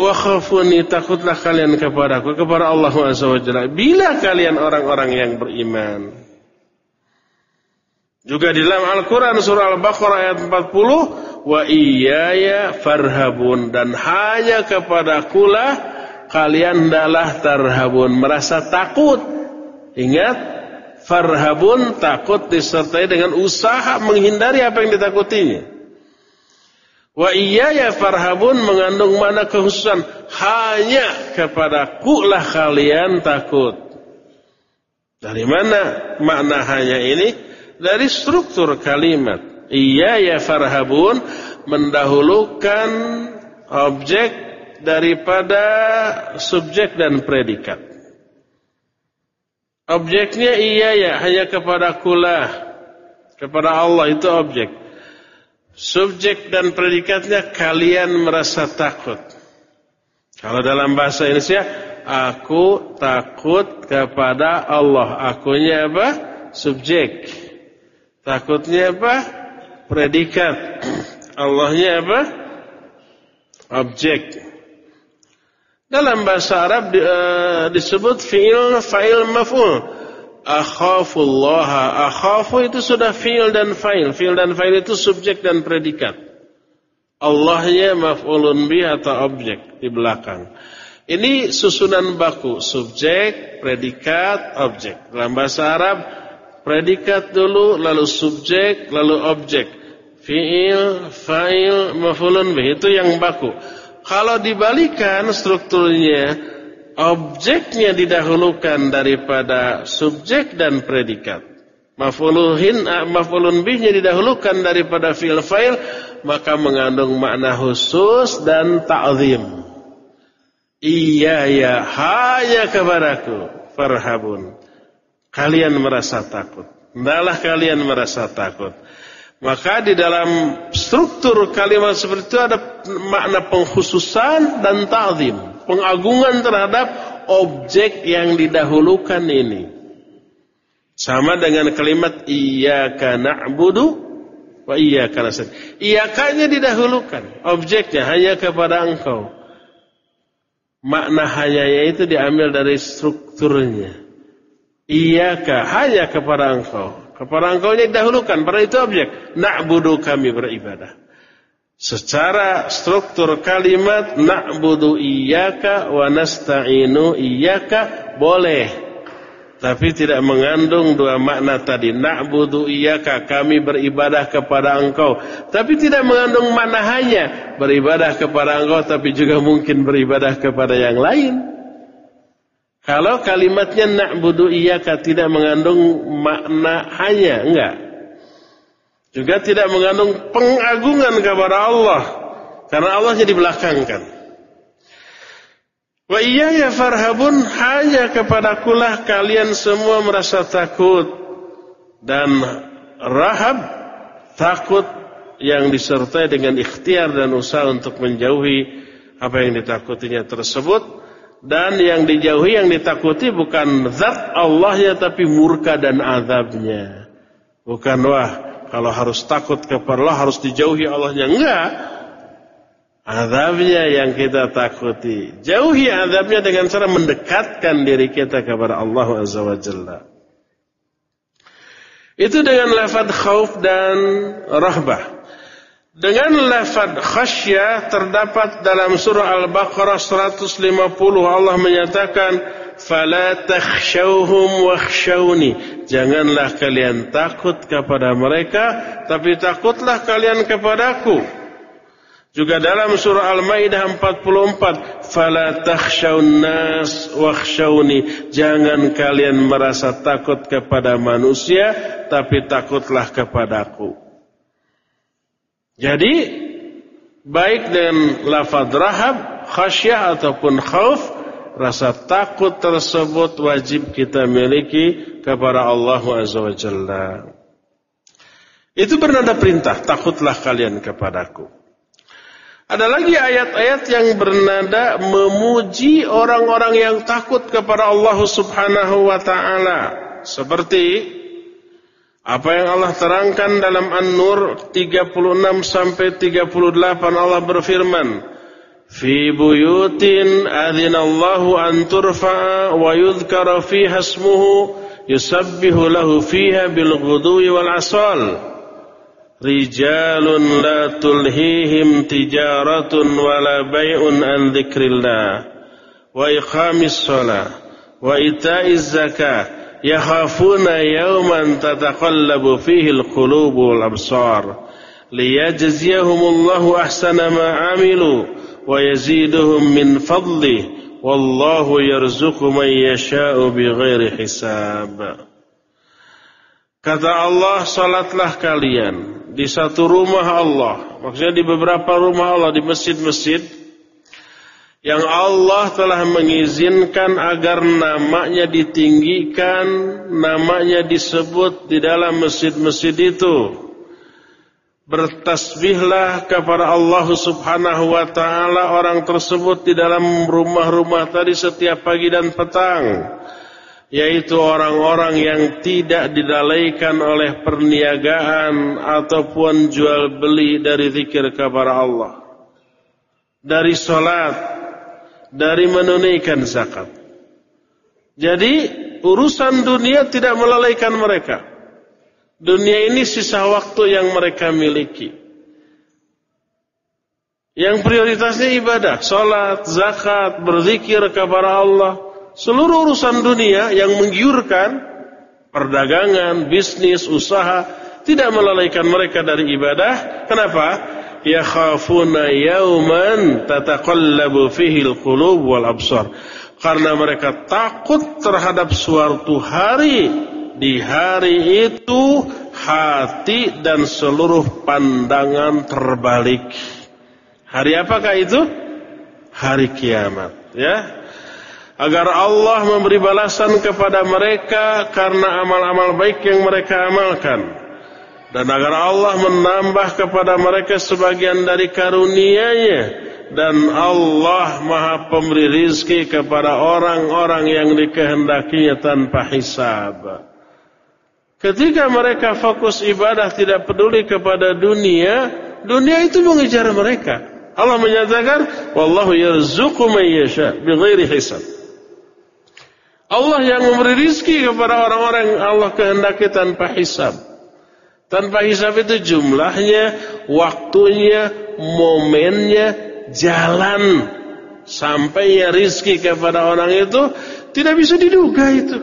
Speaker 1: wa khafuni takutlah kalian kepadaku kepada Allah Subhanahu bila kalian orang-orang yang beriman. Juga di dalam Al-Qur'an surah Al-Baqarah ayat 40 wa iyaya farhabun dan hanya kepadakulah kalian hendaklah tarhabun merasa takut. Ingat Farhabun takut disertai dengan usaha menghindari apa yang ditakutinya. Wa ya farhabun mengandung mana kekhususan hanya kepada kulah kalian takut. Dari mana makna hanya ini? Dari struktur kalimat. Ya farhabun mendahulukan objek daripada subjek dan predikat. Objeknya iya ya, hanya kepada kulah. Kepada Allah itu objek. Subjek dan predikatnya kalian merasa takut. Kalau dalam bahasa Indonesia, aku takut kepada Allah. Akunya apa? Subjek. Takutnya apa? Predikat. Allahnya apa? Objek. Dalam bahasa Arab di, uh, disebut fi'il fa'il maf'ul. Akhafullah. Akhafu itu sudah fi'il dan fa'il. Fi'il dan fa'il itu subjek dan predikat. Allahnya maf'ulun bi atau objek di belakang. Ini susunan baku, subjek, predikat, objek. Dalam bahasa Arab Predikat dulu, lalu subjek, lalu objek. Fi'il, fa'il, mafulun bih. Itu yang baku. Kalau dibalikan strukturnya, objeknya didahulukan daripada subjek dan predikat. Mafuluhin, mafulun bihnya didahulukan daripada fi'il fa'il, maka mengandung makna khusus dan ta'zim. Iya ya, hanya kepadaku farhabun. Kalian merasa takut. Hendaklah kalian merasa takut. Maka di dalam struktur kalimat seperti itu ada makna pengkhususan dan ta'zim. Pengagungan terhadap objek yang didahulukan ini. Sama dengan kalimat iyyaka na'budu wa iyyaka nasta'in. Iyakanya didahulukan, objeknya hanya kepada engkau. Makna hanya itu diambil dari strukturnya. Iyaka hanya kepada engkau. Kepada engkau ini dahulukan. Pada itu objek. Na'budu kami beribadah. Secara struktur kalimat na'budu iyaka wa nasta'inu iyaka boleh. Tapi tidak mengandung dua makna tadi. Na'budu iyaka kami beribadah kepada engkau. Tapi tidak mengandung makna hanya beribadah kepada engkau. Tapi juga mungkin beribadah kepada yang lain. Kalau kalimatnya na'budu iyaka tidak mengandung makna hanya, enggak. Juga tidak mengandung pengagungan kepada Allah. Karena Allah jadi belakangkan. Wa ya farhabun hanya kepadakulah kalian semua merasa takut. Dan rahab takut yang disertai dengan ikhtiar dan usaha untuk menjauhi apa yang ditakutinya tersebut dan yang dijauhi yang ditakuti bukan zat Allahnya tapi murka dan azabnya. Bukan wah kalau harus takut kepada Allah harus dijauhi Allahnya. Enggak. Azabnya yang kita takuti. Jauhi azabnya dengan cara mendekatkan diri kita kepada Allah Azza wa Jalla. Itu dengan lafad khauf dan rahbah. Dengan lafad khasyah terdapat dalam surah Al-Baqarah 150 Allah menyatakan fala takhshawhum wakhshawni. Janganlah kalian takut kepada mereka tapi takutlah kalian kepadaku juga dalam surah Al-Maidah 44 fala takhshawun nas wakhshawni. Jangan kalian merasa takut kepada manusia tapi takutlah kepadaku jadi baik dengan lafaz rahab, khasyah ataupun khauf, rasa takut tersebut wajib kita miliki kepada Allah Azza wa. Itu bernada perintah, takutlah kalian kepadaku. Ada lagi ayat-ayat yang bernada memuji orang-orang yang takut kepada Allah Subhanahu wa. Seperti apa yang Allah terangkan dalam An-Nur 36 sampai 38 Allah berfirman, "Fi buyutin adzinallahu an turfa'a wa yudhkara fiha ismuhu yusabbihu lahu fiha bil ghudwi wal asal." Rijalun la tulhihim tijaratun wala bay'un an dzikrillah wa iqamis shalah wa ita'iz zakah yakhafuna yawman tataqallabu fihi al-qulub wal absar liyajziyahumullahu ahsana ma amilu wa yaziduhum min fadli wallahu yarzuqu man yasha'u bighairi hisab Kata Allah salatlah kalian di satu rumah Allah. Maksudnya di beberapa rumah Allah di masjid-masjid yang Allah telah mengizinkan agar namanya ditinggikan, namanya disebut di dalam masjid-masjid itu. Bertasbihlah kepada Allah subhanahu wa ta'ala orang tersebut di dalam rumah-rumah tadi setiap pagi dan petang. Yaitu orang-orang yang tidak didalaikan oleh perniagaan ataupun jual beli dari zikir kepada Allah. Dari solat, dari menunaikan zakat. Jadi urusan dunia tidak melalaikan mereka. Dunia ini sisa waktu yang mereka miliki. Yang prioritasnya ibadah, salat, zakat, berzikir kepada Allah. Seluruh urusan dunia yang menggiurkan perdagangan, bisnis, usaha tidak melalaikan mereka dari ibadah. Kenapa? Yakhafuna yauman tataqallabu al-qulub wal. Karena mereka takut terhadap suatu hari di hari itu hati dan seluruh pandangan terbalik. Hari apakah itu? Hari kiamat, ya agar Allah memberi balasan kepada mereka karena amal-amal baik yang mereka amalkan dan agar Allah menambah kepada mereka sebagian dari karunia-Nya dan Allah Maha pemberi rizki kepada orang-orang yang dikehendakinya tanpa hisab. Ketika mereka fokus ibadah tidak peduli kepada dunia, dunia itu mengejar mereka. Allah menyatakan, "Wallahu yarzuqu man yasha bighairi hisab." Allah yang memberi rizki kepada orang-orang yang Allah kehendaki tanpa hisab. Tanpa hisab itu jumlahnya, waktunya, momennya, jalan sampainya rizki kepada orang itu tidak bisa diduga itu.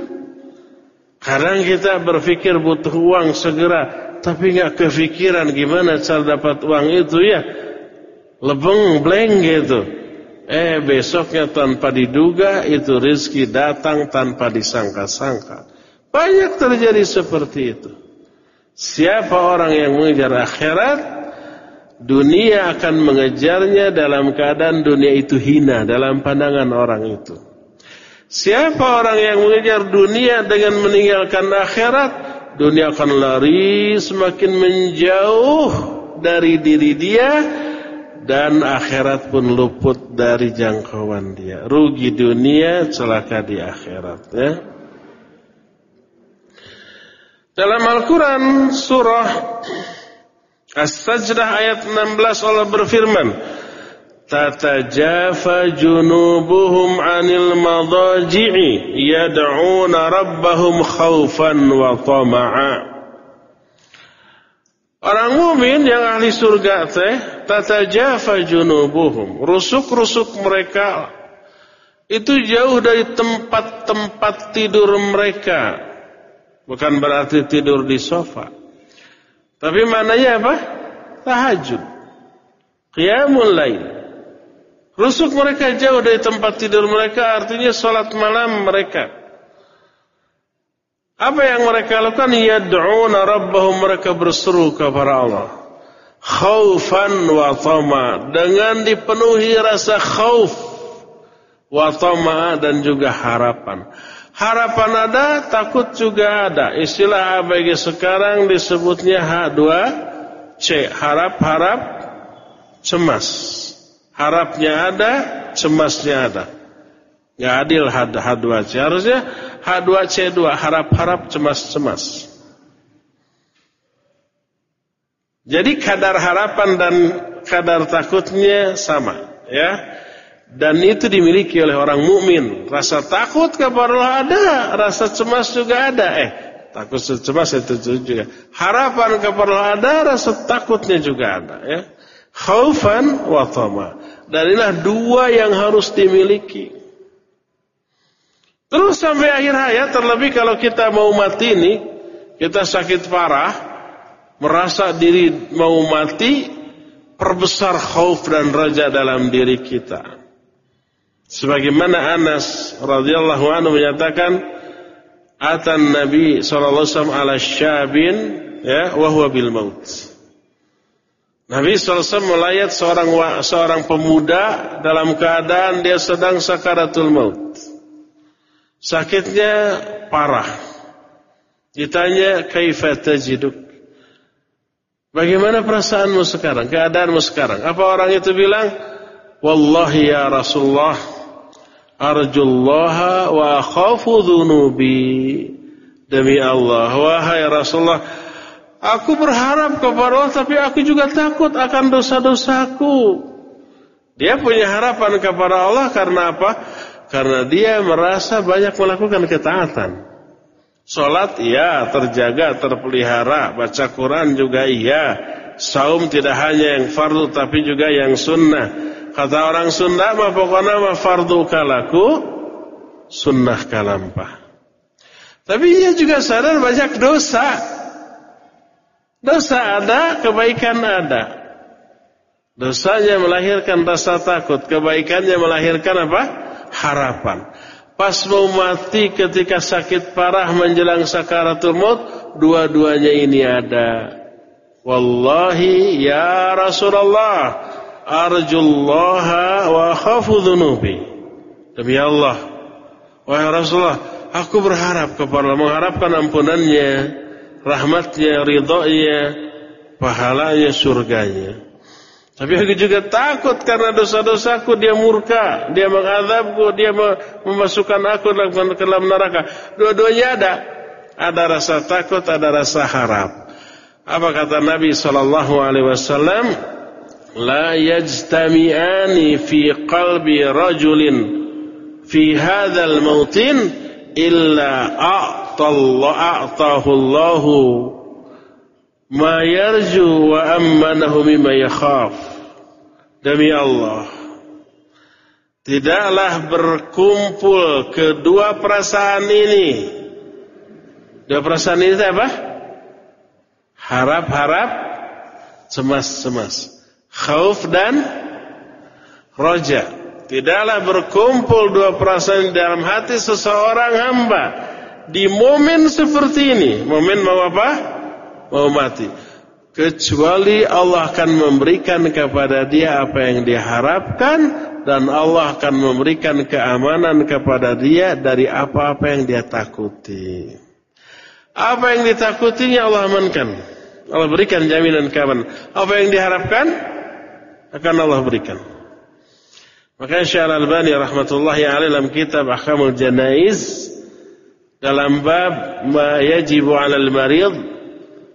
Speaker 1: Kadang kita berpikir butuh uang segera, tapi nggak kepikiran gimana cara dapat uang itu ya. Lebeng blank gitu. Eh besoknya tanpa diduga itu rizki datang tanpa disangka-sangka. Banyak terjadi seperti itu. Siapa orang yang mengejar akhirat, dunia akan mengejarnya dalam keadaan dunia itu hina dalam pandangan orang itu. Siapa orang yang mengejar dunia dengan meninggalkan akhirat, dunia akan lari semakin menjauh dari diri dia dan akhirat pun luput dari jangkauan dia. Rugi dunia, celaka di akhirat. Ya. Dalam Al-Quran surah As-Sajdah ayat 16 Allah berfirman, Tatajafa junubuhum anil madaji'i yad'una rabbahum khawfan wa tama'a. Orang mukmin yang ahli surga teh tatajafa junubuhum. Rusuk-rusuk mereka itu jauh dari tempat-tempat tidur mereka. Bukan berarti tidur di sofa. Tapi maknanya apa? Tahajud. Qiyamul lain. Rusuk mereka jauh dari tempat tidur mereka artinya salat malam mereka. Apa yang mereka lakukan? Yad'una rabbahum mereka berseru kepada Allah. Khaufan wa tama. Dengan dipenuhi rasa khauf. Wa tama dan juga harapan. Harapan ada, takut juga ada. Istilah ABG sekarang disebutnya H2C. Harap-harap, cemas. Harapnya ada, cemasnya ada. Gak adil H2C. Harusnya H2C2 harap-harap cemas-cemas. Jadi kadar harapan dan kadar takutnya sama, ya. Dan itu dimiliki oleh orang mukmin. Rasa takut kepada Allah ada, rasa cemas juga ada. Eh, takut cemas itu juga. Harapan kepada Allah ada, rasa takutnya juga ada, ya. Khaufan wa tama. Dan inilah dua yang harus dimiliki. Terus sampai akhir hayat terlebih kalau kita mau mati ini, kita sakit parah, merasa diri mau mati, perbesar khauf dan raja dalam diri kita. Sebagaimana Anas radhiyallahu anhu menyatakan, "Atan Nabi sallallahu alaihi wasallam ala syabin ya wa huwa bil maut." Nabi SAW melayat seorang seorang pemuda dalam keadaan dia sedang sakaratul maut. Sakitnya parah. Ditanya kaifa tajiduk? Bagaimana perasaanmu sekarang? Keadaanmu sekarang? Apa orang itu bilang? Wallahi ya Rasulullah arjullaha wa akhafu dhunubi. Demi Allah, wahai Rasulullah, aku berharap kepada Allah tapi aku juga takut akan dosa-dosaku. Dia punya harapan kepada Allah karena apa? Karena dia merasa banyak melakukan ketaatan. Salat iya terjaga, terpelihara, baca Quran juga iya. Saum tidak hanya yang fardu tapi juga yang sunnah. Kata orang Sunda mah pokoknya mah fardu kalaku, sunnah kalampah. Tapi ia juga sadar banyak dosa. Dosa ada, kebaikan ada. Dosanya melahirkan rasa takut, kebaikannya melahirkan apa? Harapan. Pas mau mati ketika sakit parah menjelang sakaratul maut, dua-duanya ini ada. Wallahi ya Rasulullah, arjullaha wa khafu dhunubi. Demi Allah, wahai Rasulullah, Aku berharap kepada mengharapkan ampunannya, rahmatnya, ridhonya, pahalanya, surganya. Tapi aku juga takut karena dosa-dosaku dia murka, dia mengadabku, dia memasukkan aku dalam, dalam neraka. Dua-duanya ada. Ada rasa takut, ada rasa harap. Apa kata Nabi sallallahu alaihi wasallam? La yajtami'ani fi qalbi rajulin fi hadzal mautin illa a'tahu Allahu ma yarju wa ammanahu mimma yakhaf. Demi Allah, tidaklah berkumpul kedua perasaan ini. Dua perasaan ini apa? Harap-harap, cemas-cemas. Khauf dan roja. Tidaklah berkumpul dua perasaan dalam hati seseorang hamba di momen seperti ini. Momen mau apa? Mau mati. Kecuali Allah akan memberikan kepada dia apa yang dia harapkan dan Allah akan memberikan keamanan kepada dia dari apa-apa yang dia takuti. Apa yang ditakutinya Allah amankan. Allah berikan jaminan keamanan. Apa yang diharapkan akan Allah berikan. Maka Syekh Al-Albani rahmatullahi alaih dalam kitab Ahkamul Janaiz dalam bab ma yajibu 'alal marid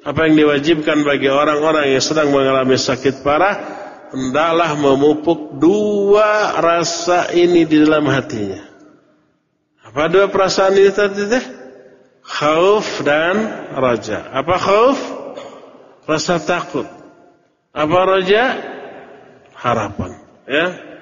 Speaker 1: apa yang diwajibkan bagi orang-orang yang sedang mengalami sakit parah hendaklah memupuk dua rasa ini di dalam hatinya. Apa dua perasaan ini tadi teh? Khauf dan raja. Apa khauf? Rasa takut. Apa raja? Harapan. Ya.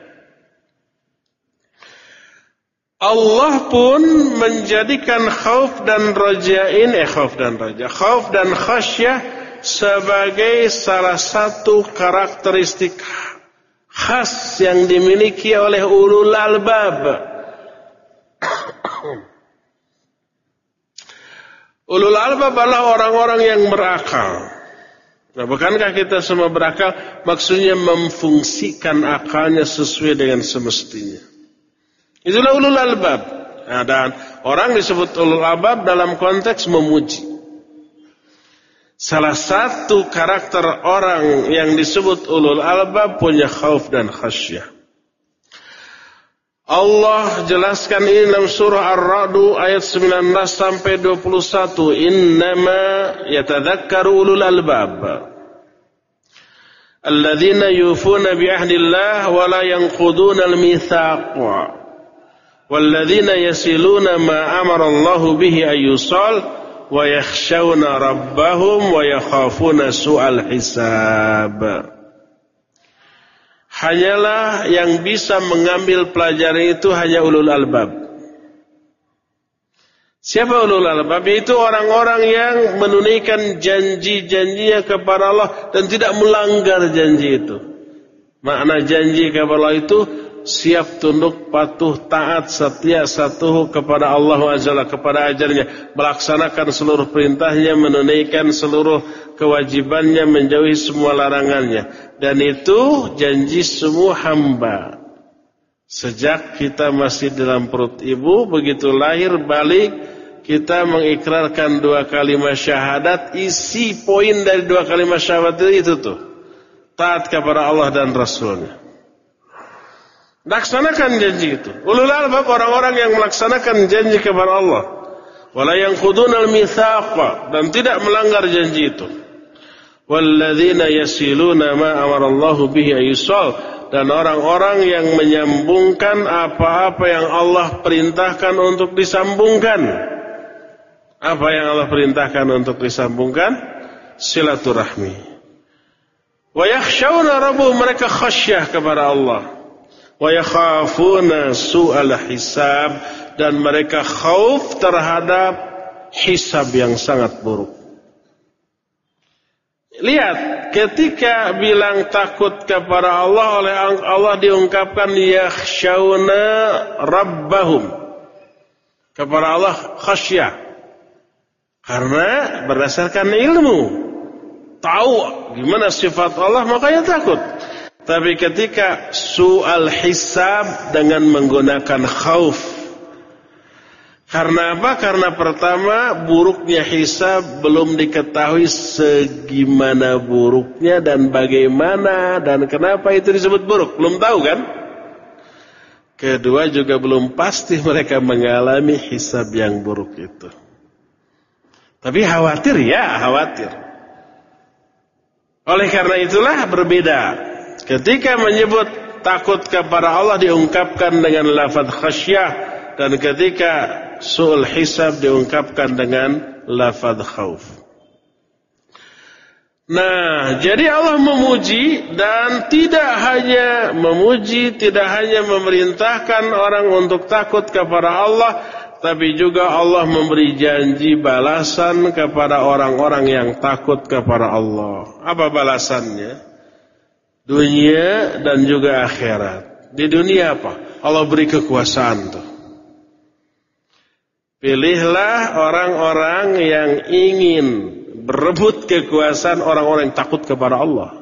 Speaker 1: Allah pun menjadikan khauf dan rajain eh khauf dan raja, khauf dan khasyah sebagai salah satu karakteristik khas yang dimiliki oleh ulul albab. ulul albab adalah orang-orang yang berakal. Nah, bukankah kita semua berakal? Maksudnya memfungsikan akalnya sesuai dengan semestinya. Itulah ulul albab. Nah, dan orang disebut ulul albab dalam konteks memuji. Salah satu karakter orang yang disebut ulul albab punya khauf dan khasyah. Allah jelaskan ini dalam surah Ar-Ra'du ayat 19 sampai 21. Innama yatadzakkaru ulul albab. Alladzina yufuna bi ahdillah wa la yanquduna al-mitsaq. Walladzina yasiluna ma amara Allahu bihi ayyusal wa yakhshawna rabbahum wa yakhafuna su'al hisab. Hanyalah yang bisa mengambil pelajaran itu hanya ulul albab. Siapa ulul albab? Itu orang-orang yang menunaikan janji-janjinya kepada Allah dan tidak melanggar janji itu. Makna janji kepada Allah itu siap tunduk patuh taat setia satu kepada Allah Azza kepada ajarnya. Melaksanakan seluruh perintahnya menunaikan seluruh kewajibannya menjauhi semua larangannya. Dan itu janji semua hamba. Sejak kita masih dalam perut ibu begitu lahir balik kita mengikrarkan dua kalimat syahadat isi poin dari dua kalimat syahadat itu tuh. Taat kepada Allah dan Rasulnya Laksanakan janji itu. Ulul albab orang-orang yang melaksanakan janji kepada Allah. Wala yang al mithaqa dan tidak melanggar janji itu. Walladzina yasiluna ma amarallahu bihi ayusal dan orang-orang yang menyambungkan apa-apa yang Allah perintahkan untuk disambungkan. Apa yang Allah perintahkan untuk disambungkan? Silaturahmi. Wa yakhshawna rabbuh mereka khasyah kepada Allah wa yakhafuna su'al hisab dan mereka khauf terhadap hisab yang sangat buruk. Lihat, ketika bilang takut kepada Allah oleh Allah diungkapkan yakhshawna rabbahum. Kepada Allah khasyah. Karena berdasarkan ilmu. Tahu gimana sifat Allah makanya takut. Tapi ketika soal hisab dengan menggunakan khauf karena apa? Karena pertama buruknya hisab belum diketahui segimana buruknya dan bagaimana dan kenapa itu disebut buruk. Belum tahu kan? Kedua juga belum pasti mereka mengalami hisab yang buruk itu. Tapi khawatir ya, khawatir. Oleh karena itulah berbeda. Ketika menyebut takut kepada Allah diungkapkan dengan lafaz khasyah dan ketika su'ul hisab diungkapkan dengan lafaz khauf. Nah, jadi Allah memuji dan tidak hanya memuji, tidak hanya memerintahkan orang untuk takut kepada Allah, tapi juga Allah memberi janji balasan kepada orang-orang yang takut kepada Allah. Apa balasannya? Dunia dan juga akhirat. Di dunia apa? Allah beri kekuasaan tuh. Pilihlah orang-orang yang ingin berebut kekuasaan orang-orang yang takut kepada Allah.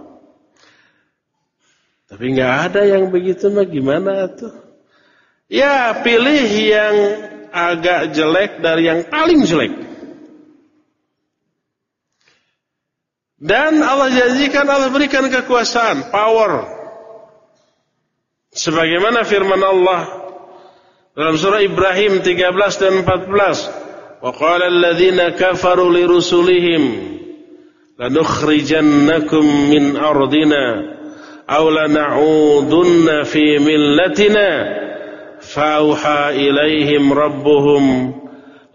Speaker 1: Tapi nggak ada yang begitu mah gimana tuh? Ya pilih yang agak jelek dari yang paling jelek. Dan Allah janjikan Allah berikan kekuasaan, power. Sebagaimana firman Allah dalam surah Ibrahim 13 dan 14. Wa qala alladhina kafaru li rusulihim lanukhrijannakum min ardina aw lana'udunna fi millatina fauha ilaihim rabbuhum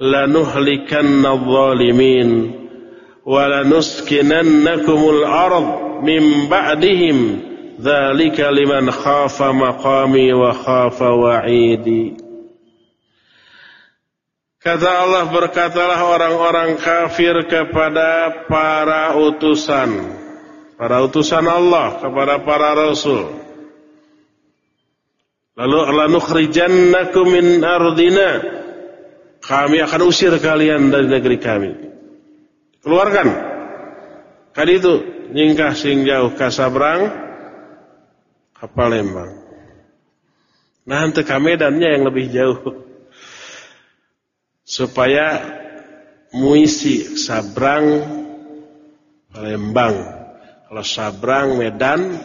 Speaker 1: lanuhlikanna adh-dhalimin ard min ba'dihim dzalika liman khafa maqami wa khafa wa'idi Kata Allah berkatalah orang-orang kafir kepada para utusan. Para utusan Allah kepada para rasul. Lalu lanukhrijannakum min ardina. Kami akan usir kalian dari negeri kami. Keluarkan. Kan itu nyingkah sing jauh kasabrang kapal lembang. Nah, nanti kamedannya yang lebih jauh supaya muisi Sabrang Palembang. Kalau Sabrang Medan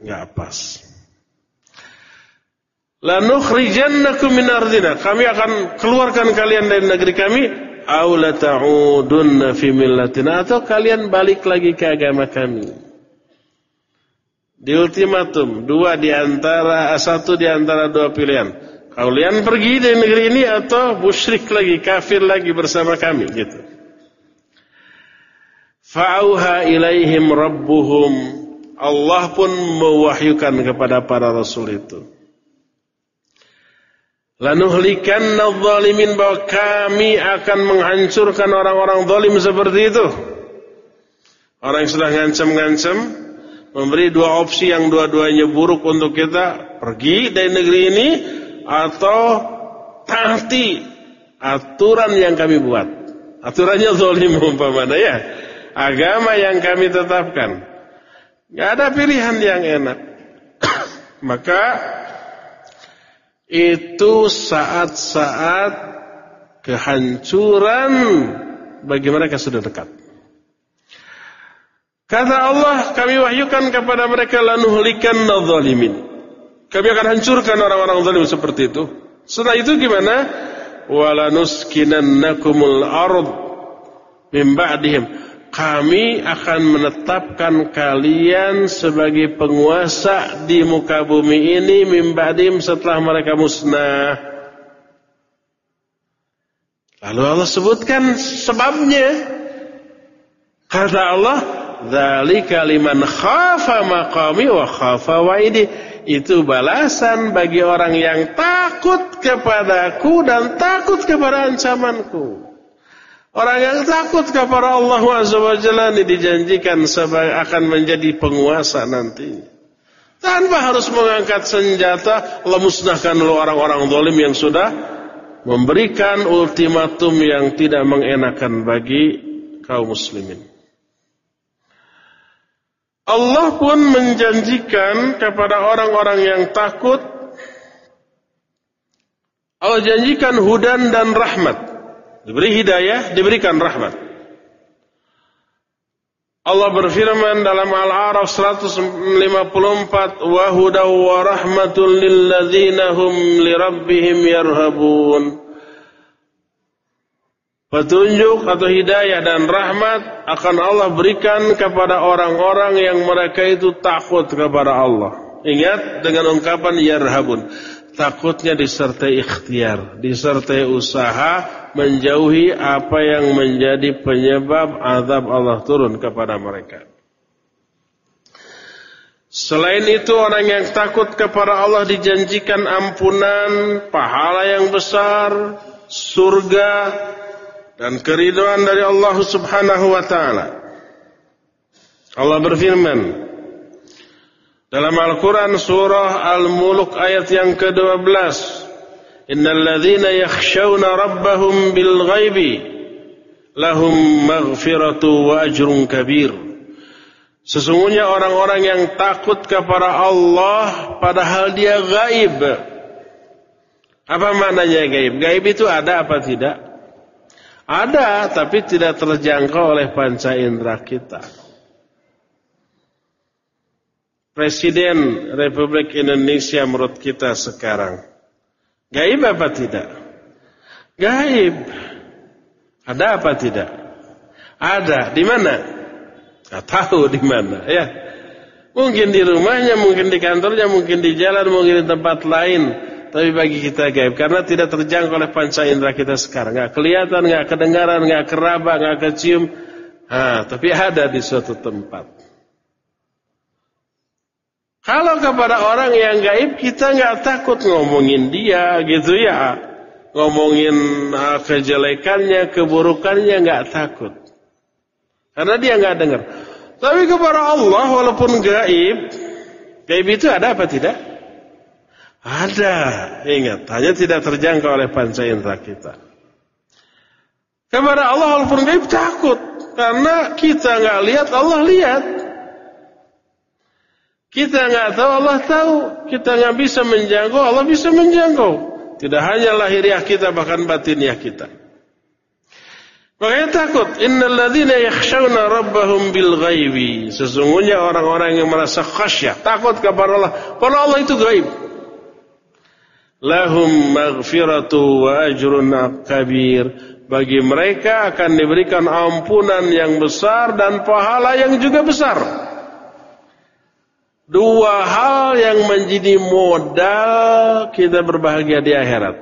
Speaker 1: nggak pas. Lanukhrijannakum min ardina. Kami akan keluarkan kalian dari negeri kami aw la ta'udunna fi millatina atau kalian balik lagi ke agama kami. Di ultimatum, dua di antara satu di antara dua pilihan. Kalian pergi dari negeri ini atau musyrik lagi, kafir lagi bersama kami gitu. Fa'auha ilaihim rabbuhum. Allah pun mewahyukan kepada para rasul itu. Lanuhlikan zalimin bahwa kami akan menghancurkan orang-orang zalim seperti itu. Orang yang sudah ngancam-ngancam memberi dua opsi yang dua-duanya buruk untuk kita pergi dari negeri ini atau taati aturan yang kami buat. Aturannya zalim umpamanya ya. Agama yang kami tetapkan. Gak ada pilihan yang enak. Maka itu saat-saat kehancuran bagi mereka sudah dekat. Kata Allah, kami wahyukan kepada mereka lanuhlikan nadzalimin. Kami akan hancurkan orang-orang zalim seperti itu. Setelah itu gimana? Wala nuskinannakumul ard min ba'dihim. Kami akan menetapkan kalian sebagai penguasa di muka bumi ini min ba'dihim setelah mereka musnah. Lalu Allah sebutkan sebabnya. Kata Allah, "Dzalika liman khafa maqami wa khafa wa'idi." itu balasan bagi orang yang takut kepadaku dan takut kepada ancamanku. Orang yang takut kepada Allah ini dijanjikan sebagai akan menjadi penguasa nanti. Tanpa harus mengangkat senjata, Allah musnahkan orang-orang zalim yang sudah memberikan ultimatum yang tidak mengenakan bagi kaum muslimin. Allah pun menjanjikan kepada orang-orang yang takut Allah janjikan hudan dan rahmat. Diberi hidayah, diberikan rahmat. Allah berfirman dalam Al-A'raf 154 wa hudaw wa rahmatul lil ladzina hum li rabbihim yarhabun. Petunjuk atau hidayah dan rahmat akan Allah berikan kepada orang-orang yang mereka itu takut kepada Allah. Ingat dengan ungkapan yarhabun. Takutnya disertai ikhtiar, disertai usaha menjauhi apa yang menjadi penyebab azab Allah turun kepada mereka. Selain itu orang yang takut kepada Allah dijanjikan ampunan, pahala yang besar, surga, dan keriduan dari Allah Subhanahu wa taala. Allah berfirman dalam Al-Qur'an surah Al-Mulk ayat yang ke-12, "Innal ladzina yakhshawna rabbahum bil ghaibi lahum maghfiratu wa ajrun kabir." Sesungguhnya orang-orang yang takut kepada Allah padahal dia gaib. Apa maknanya gaib? Gaib itu ada apa tidak? Ada, tapi tidak terjangkau oleh panca indera kita. Presiden Republik Indonesia menurut kita sekarang. Gaib apa tidak? Gaib. Ada apa tidak? Ada. Di mana? Gak tahu di mana. Ya. Mungkin di rumahnya, mungkin di kantornya, mungkin di jalan, mungkin di tempat lain. Tapi bagi kita gaib karena tidak terjangkau oleh panca indera kita sekarang. Nggak kelihatan, nggak kedengaran, nggak keraba, nggak kecium. Ha, tapi ada di suatu tempat. Kalau kepada orang yang gaib kita nggak takut ngomongin dia gitu ya, ngomongin uh, kejelekannya, keburukannya nggak takut. Karena dia nggak dengar. Tapi kepada Allah walaupun gaib, gaib itu ada apa tidak? Ada, ingat, hanya tidak terjangkau oleh panca indera kita. Kepada Allah walaupun gaib takut, karena kita nggak lihat, Allah lihat. Kita nggak tahu, Allah tahu. Kita nggak bisa menjangkau, Allah bisa menjangkau. Tidak hanya lahiriah kita, bahkan batiniah kita. Makanya takut. Innal ladzina yakhshawna rabbahum bil ghaibi. Sesungguhnya orang-orang yang merasa khasyah, takut kepada Allah. Karena Allah itu gaib lahum maghfiratu wa ajrun kabir bagi mereka akan diberikan ampunan yang besar dan pahala yang juga besar dua hal yang menjadi modal kita berbahagia di akhirat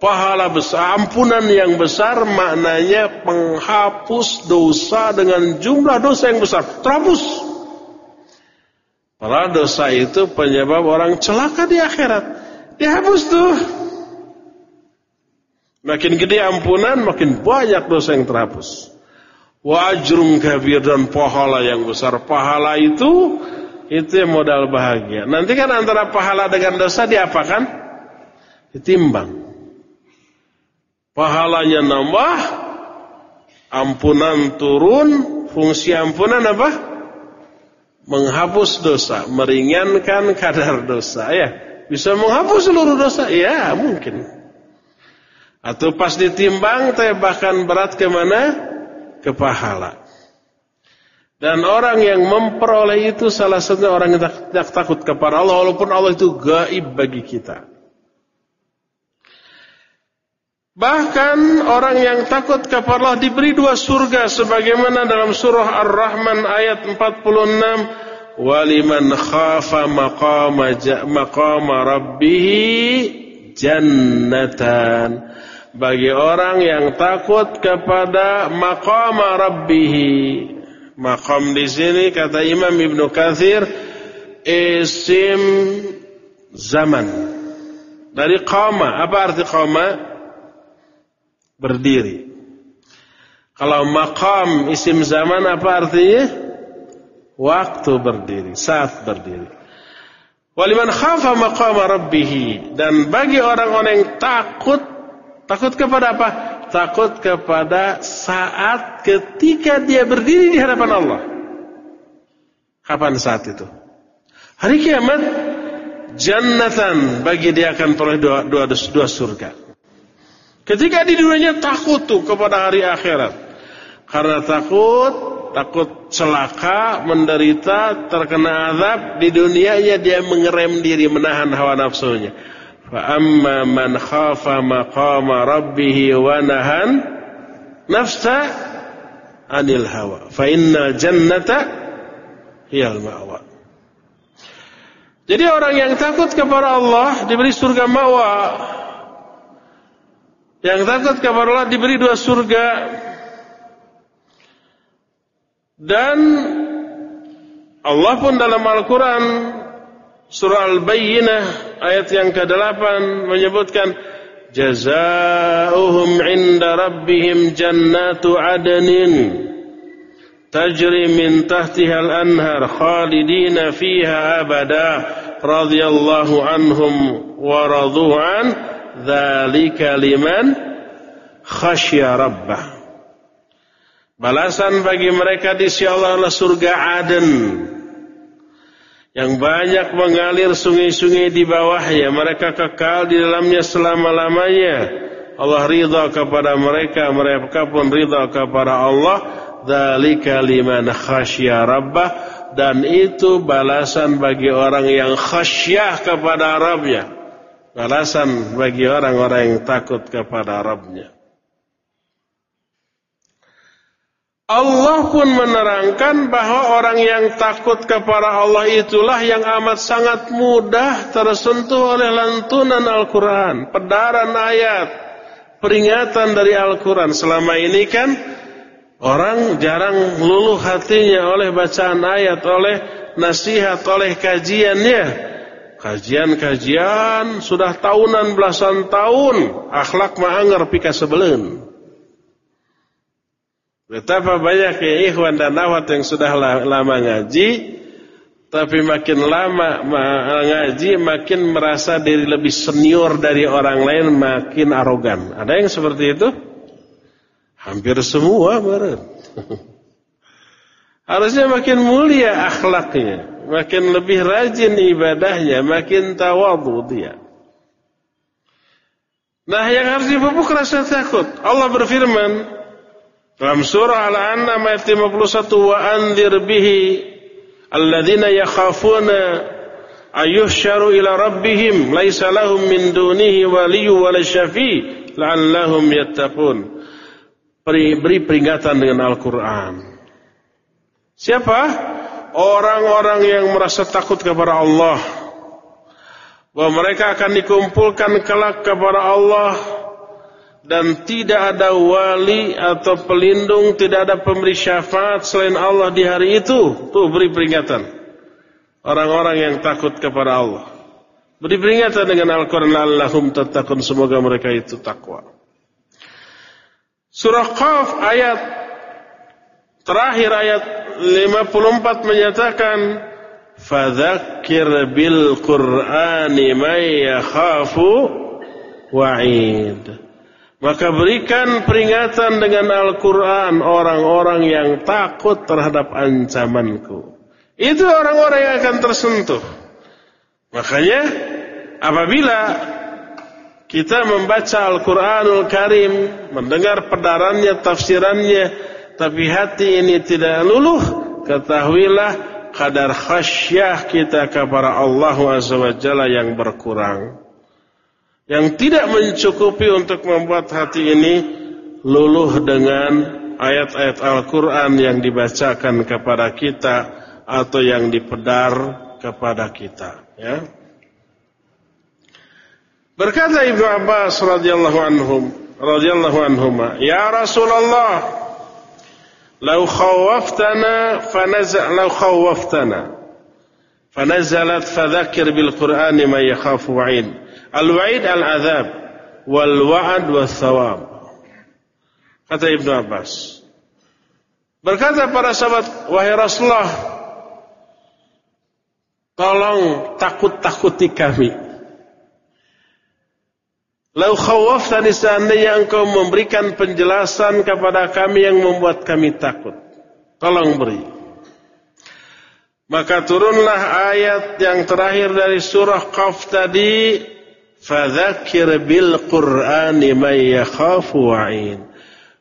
Speaker 1: pahala besar ampunan yang besar maknanya penghapus dosa dengan jumlah dosa yang besar terhapus Padahal dosa itu penyebab orang celaka di akhirat. Dihapus tuh. Makin gede ampunan, makin banyak dosa yang terhapus. Wajrum kabir dan pahala yang besar. Pahala itu, itu yang modal bahagia. Nanti kan antara pahala dengan dosa diapakan? Ditimbang. Pahalanya nambah, ampunan turun, fungsi ampunan apa? Menghapus dosa, meringankan kadar dosa ya. Bisa menghapus seluruh dosa? Ya, mungkin. Atau pas ditimbang, teh bahkan berat ke mana? Ke pahala. Dan orang yang memperoleh itu salah satu orang yang tak, takut kepada Allah, walaupun Allah itu gaib bagi kita. Bahkan orang yang takut kepada Allah diberi dua surga sebagaimana dalam surah Ar-Rahman ayat 46 waliman khafa maqama maqama rabbih jannatan bagi orang yang takut kepada maqama rabbih maqam di sini kata Imam Ibnu Katsir isim zaman dari qama apa arti qama berdiri Kalau makam isim zaman apa artinya? Waktu berdiri, saat berdiri. Waliman khafa maqama rabbih dan bagi orang-orang yang takut takut kepada apa? Takut kepada saat ketika dia berdiri di hadapan Allah. Kapan saat itu? Hari kiamat jannatan bagi dia akan peroleh dua, dua, dua surga. Ketika di dunianya takut tuh kepada hari akhirat. Karena takut, takut celaka, menderita, terkena azab, di dunianya dia mengerem diri, menahan hawa nafsunya. Khafa maqama rabbih wa nahan nafsa anil hawa. Fa innal jannata hiyal ma'wa. Jadi orang yang takut kepada Allah diberi surga mawa. Yang takut kepada Allah diberi dua surga. Dan Allah pun dalam Al-Quran surah Al-Bayyinah ayat yang ke-8 menyebutkan jazaohum inda rabbihim jannatu adnin tajri min tahtiha al-anhar khalidina fiha abada radhiyallahu anhum wa radu an dzalika liman khasya rabbah. Balasan bagi mereka di sisi Allah adalah surga Aden yang banyak mengalir sungai-sungai di bawahnya. Mereka kekal di dalamnya selama-lamanya. Allah ridha kepada mereka, mereka pun ridha kepada Allah. Dzalika liman khasya rabbah dan itu balasan bagi orang yang khasyah kepada Rabbnya. Balasan bagi orang-orang yang takut kepada Rabbnya. Allah pun menerangkan bahwa orang yang takut kepada Allah itulah yang amat sangat mudah tersentuh oleh lantunan Al-Quran, pedaran ayat, peringatan dari Al-Quran. Selama ini kan orang jarang luluh hatinya oleh bacaan ayat, oleh nasihat, oleh kajiannya. Kajian-kajian sudah tahunan belasan tahun, akhlak ma'anger pika sebelen. Betapa banyak ya ikhwan dan awat yang sudah lama ngaji, tapi makin lama ngaji, makin merasa diri lebih senior dari orang lain, makin arogan. Ada yang seperti itu? Hampir semua meren. Harusnya makin mulia akhlaknya, makin lebih rajin ibadahnya, makin tawadu dia. Nah yang harus dipupuk rasa takut. Allah berfirman, dalam surah Al-An'am ayat 51 wa anzir bihi alladziina yakhafuna ayyuhsyaru ila rabbihim laisa lahum min dunihi waliyyu wala syafi' la'allahum yattaqun. Beri peringatan dengan Al-Qur'an. Siapa? Orang-orang yang merasa takut kepada Allah. Bahwa mereka akan dikumpulkan kelak kepada Allah dan tidak ada wali atau pelindung, tidak ada pemberi syafaat selain Allah di hari itu. Tuh beri peringatan. Orang-orang yang takut kepada Allah. Beri peringatan dengan Al-Quran. Allahum tatakun. Semoga mereka itu takwa. Surah Qaf ayat terakhir ayat 54 menyatakan Fadzakir bil Qur'ani may yakhafu wa'id. Maka berikan peringatan dengan Al-Quran orang-orang yang takut terhadap ancamanku. Itu orang-orang yang akan tersentuh. Makanya apabila kita membaca Al-Quranul Karim, mendengar pedarannya, tafsirannya, tapi hati ini tidak luluh, ketahuilah kadar khasyah kita kepada Allah SWT yang berkurang yang tidak mencukupi untuk membuat hati ini luluh dengan ayat-ayat Al-Quran yang dibacakan kepada kita atau yang dipedar kepada kita. Ya. Berkata Ibnu Abbas radhiyallahu anhum radhiyallahu anhuma, "Ya Rasulullah, khawaftana fanazal law khawaftana fanazalat fadzakkir bil Qur'ani ma yakhafu 'ain." Al-wa'id al-azab wal wa'ad was sawab. Kata Ibnu Abbas, Berkata para sahabat, wahai Rasulullah, tolong takut-takuti kami. Lau tadi seandainya engkau memberikan penjelasan kepada kami yang membuat kami takut. Tolong beri. Maka turunlah ayat yang terakhir dari surah Qaf tadi. Fadzakir bil Qur'ani may yakhafu wa'in.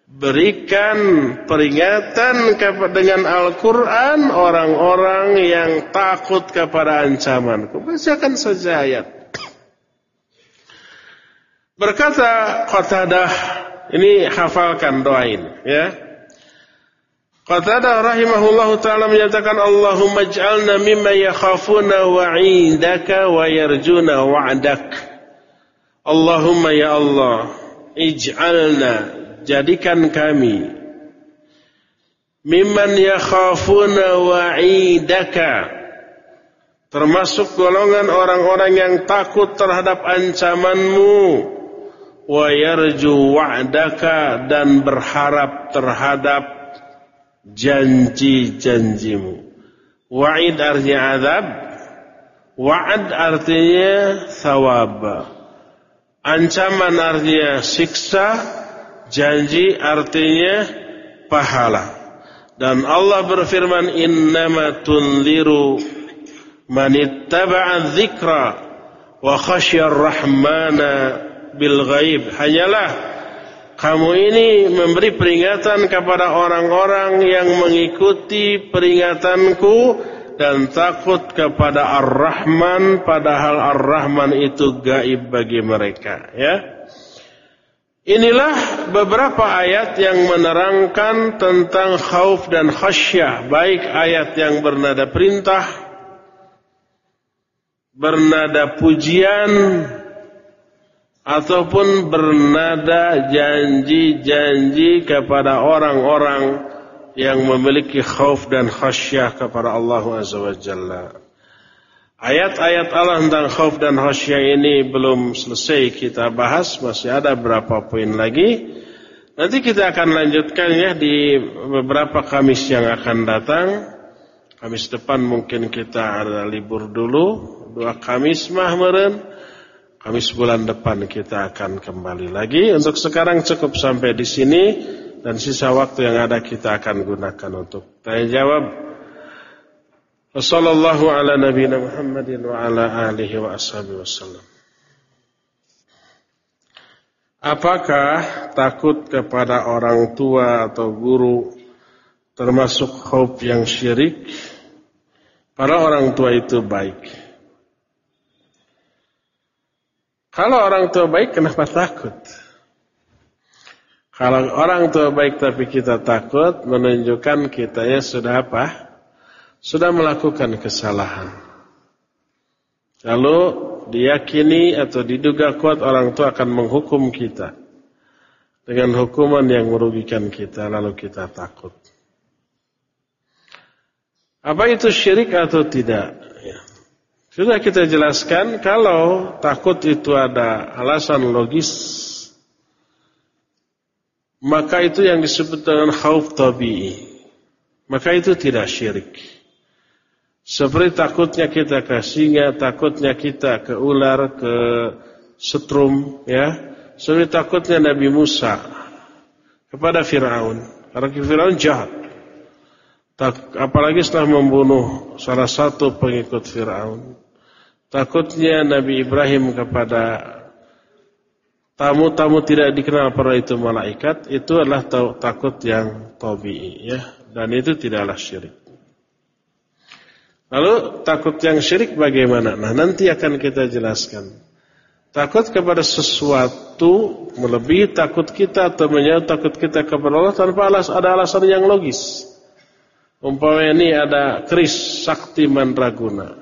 Speaker 1: Berikan peringatan dengan Al-Quran orang-orang yang takut kepada ancamanku. Bacakan saja ayat. Berkata Qatadah, ini hafalkan doain ya. Qatadah rahimahullah taala menyatakan Allahumma ij'alna mimma yakhafuna wa'idaka wa yarjuna wa'dak. Allahumma ya Allah, ij'alna jadikan kami mimman yakhafuna wa'idaka termasuk golongan orang-orang yang takut terhadap ancamanmu wa yarju wa'daka dan berharap terhadap janji-janjimu. Wa'id artinya azab, wa'ad artinya thawab. Ancaman artinya siksa, janji artinya pahala. Dan Allah berfirman innama tunziru man ittaba'a dzikra wa khasyar rahmana bil ghaib. Hanyalah kamu ini memberi peringatan kepada orang-orang yang mengikuti peringatanku dan takut kepada Ar-Rahman padahal Ar-Rahman itu gaib bagi mereka ya. Inilah beberapa ayat yang menerangkan tentang khauf dan khasyah, baik ayat yang bernada perintah, bernada pujian, ataupun bernada janji-janji kepada orang-orang yang memiliki khauf dan khasyah kepada Allah Azza wa Jalla. Ayat-ayat Allah tentang khauf dan khasyah ini belum selesai kita bahas, masih ada beberapa poin lagi. Nanti kita akan lanjutkan ya di beberapa Kamis yang akan datang. Kamis depan mungkin kita ada libur dulu, dua Kamis mah meren. Kamis bulan depan kita akan kembali lagi. Untuk sekarang cukup sampai di sini dan sisa waktu yang ada kita akan gunakan untuk tanya jawab. Wassallallahu ala nabiyina Muhammadin wa wa. Apakah takut kepada orang tua atau guru termasuk khauf yang syirik? Para orang tua itu baik. Kalau orang tua baik kenapa takut? Kalau orang tua baik tapi kita takut menunjukkan kitanya sudah apa? Sudah melakukan kesalahan. Lalu diyakini atau diduga kuat orang tua akan menghukum kita dengan hukuman yang merugikan kita lalu kita takut. Apa itu syirik atau tidak? Sudah kita jelaskan kalau takut itu ada alasan logis maka itu yang disebut dengan khauf tabi'i. Maka itu tidak syirik. Seperti takutnya kita ke singa, takutnya kita ke ular, ke setrum, ya. Seperti takutnya Nabi Musa kepada Firaun. Karena Firaun jahat. apalagi setelah membunuh salah satu pengikut Firaun. Takutnya Nabi Ibrahim kepada tamu-tamu tidak dikenal pada itu malaikat itu adalah takut yang tabii ya dan itu tidaklah syirik. Lalu takut yang syirik bagaimana? Nah, nanti akan kita jelaskan. Takut kepada sesuatu melebihi takut kita atau menjauh takut kita kepada Allah tanpa alas, ada alasan yang logis. Umpamanya ini ada keris sakti mandraguna.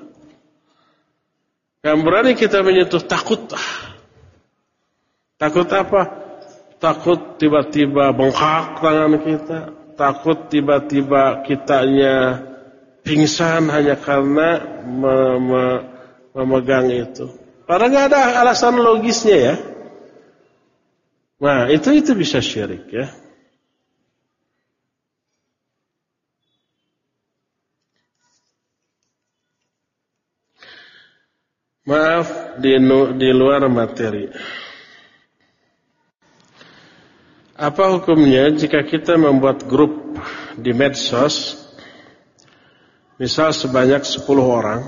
Speaker 1: Yang berani kita menyentuh takut. Takut apa? Takut tiba-tiba bengkak tangan kita. Takut tiba-tiba kitanya pingsan hanya karena memegang itu. Padahal nggak ada alasan logisnya ya. Nah itu itu bisa syirik ya. Maaf di, di luar materi. Apa hukumnya jika kita membuat grup di medsos, misal sebanyak 10 orang,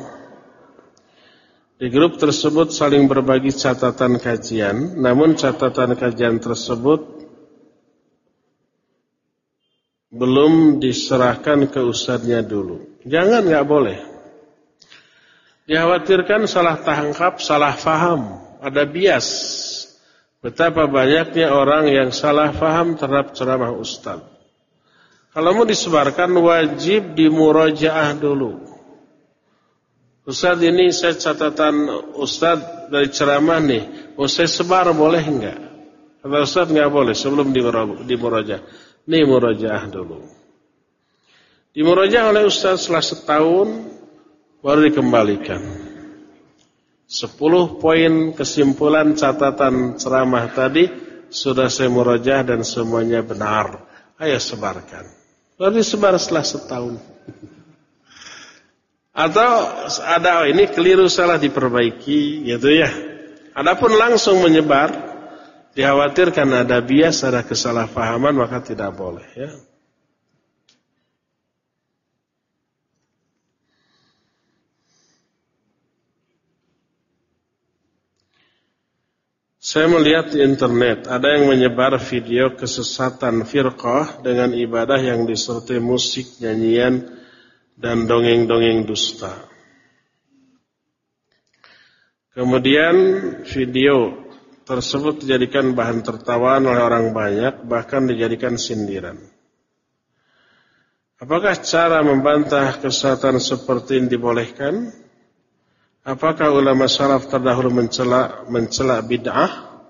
Speaker 1: di grup tersebut saling berbagi catatan kajian, namun catatan kajian tersebut belum diserahkan ke ustadznya dulu. Jangan nggak boleh. Dikhawatirkan salah tangkap, salah faham, ada bias. Betapa banyaknya orang yang salah faham terhadap ceramah ustaz. Kalau mau disebarkan wajib dimurajaah dulu. Ustaz ini saya catatan Ustaz dari ceramah nih. Mau saya sebar boleh enggak? Kata Ustaz enggak boleh sebelum dimurajaah. Nih murajaah dulu. Dimurajaah oleh Ustaz setelah setahun baru dikembalikan. Sepuluh poin kesimpulan catatan ceramah tadi sudah saya merojah dan semuanya benar. Ayo sebarkan. Baru disebar setelah setahun. Atau ada oh, ini keliru salah diperbaiki gitu ya. Adapun langsung menyebar dikhawatirkan ada bias, ada kesalahpahaman maka tidak boleh ya. Saya melihat di internet ada yang menyebar video kesesatan firqah dengan ibadah yang disertai musik, nyanyian, dan dongeng-dongeng dusta. Kemudian video tersebut dijadikan bahan tertawaan oleh orang banyak, bahkan dijadikan sindiran. Apakah cara membantah kesesatan seperti ini dibolehkan? Apakah ulama salaf terdahulu mencela mencela bid'ah?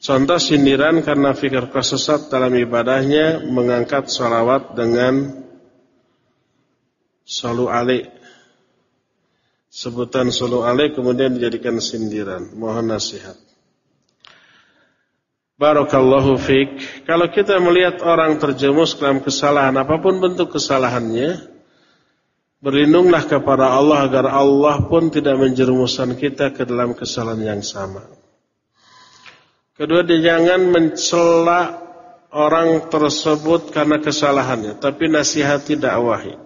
Speaker 1: Contoh sindiran karena fikir kesesat dalam ibadahnya mengangkat salawat dengan salu ali. Sebutan salu ali kemudian dijadikan sindiran. Mohon nasihat. Barakallahu fiq. Kalau kita melihat orang terjemus dalam kesalahan apa pun bentuk kesalahannya, Berlindunglah kepada Allah agar Allah pun tidak menjerumuskan kita ke dalam kesalahan yang sama. Kedua, dia jangan mencela orang tersebut karena kesalahannya, tapi nasihati dakwahi.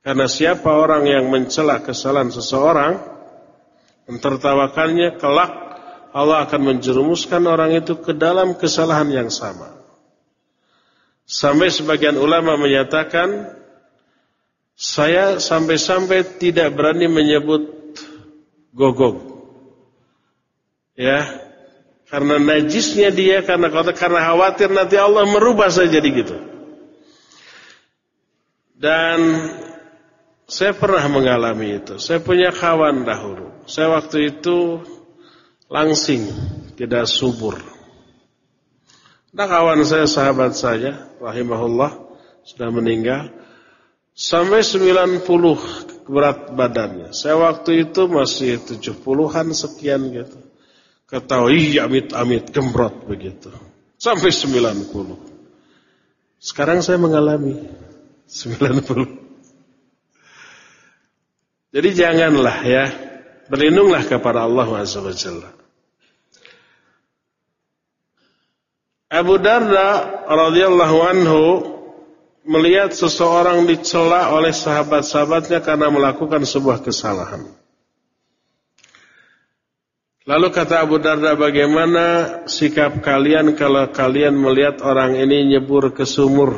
Speaker 1: Karena siapa orang yang mencela kesalahan seseorang, mentertawakannya, kelak Allah akan menjerumuskan orang itu ke dalam kesalahan yang sama. Sampai sebagian ulama menyatakan saya sampai-sampai tidak berani menyebut gogok. Ya, karena najisnya dia karena karena khawatir nanti Allah merubah saja jadi gitu. Dan saya pernah mengalami itu. Saya punya kawan dahulu. Saya waktu itu langsing, tidak subur. Ada kawan saya, sahabat saya, rahimahullah, sudah meninggal sampai 90 berat badannya. Saya waktu itu masih 70-an sekian gitu. Ketahui amit-amit gembrot begitu. Sampai 90. Sekarang saya mengalami 90. Jadi janganlah ya, berlindunglah kepada Allah SWT. Abu Darda radhiyallahu anhu melihat seseorang dicela oleh sahabat-sahabatnya karena melakukan sebuah kesalahan. Lalu kata Abu Darda, bagaimana sikap kalian kalau kalian melihat orang ini nyebur ke sumur?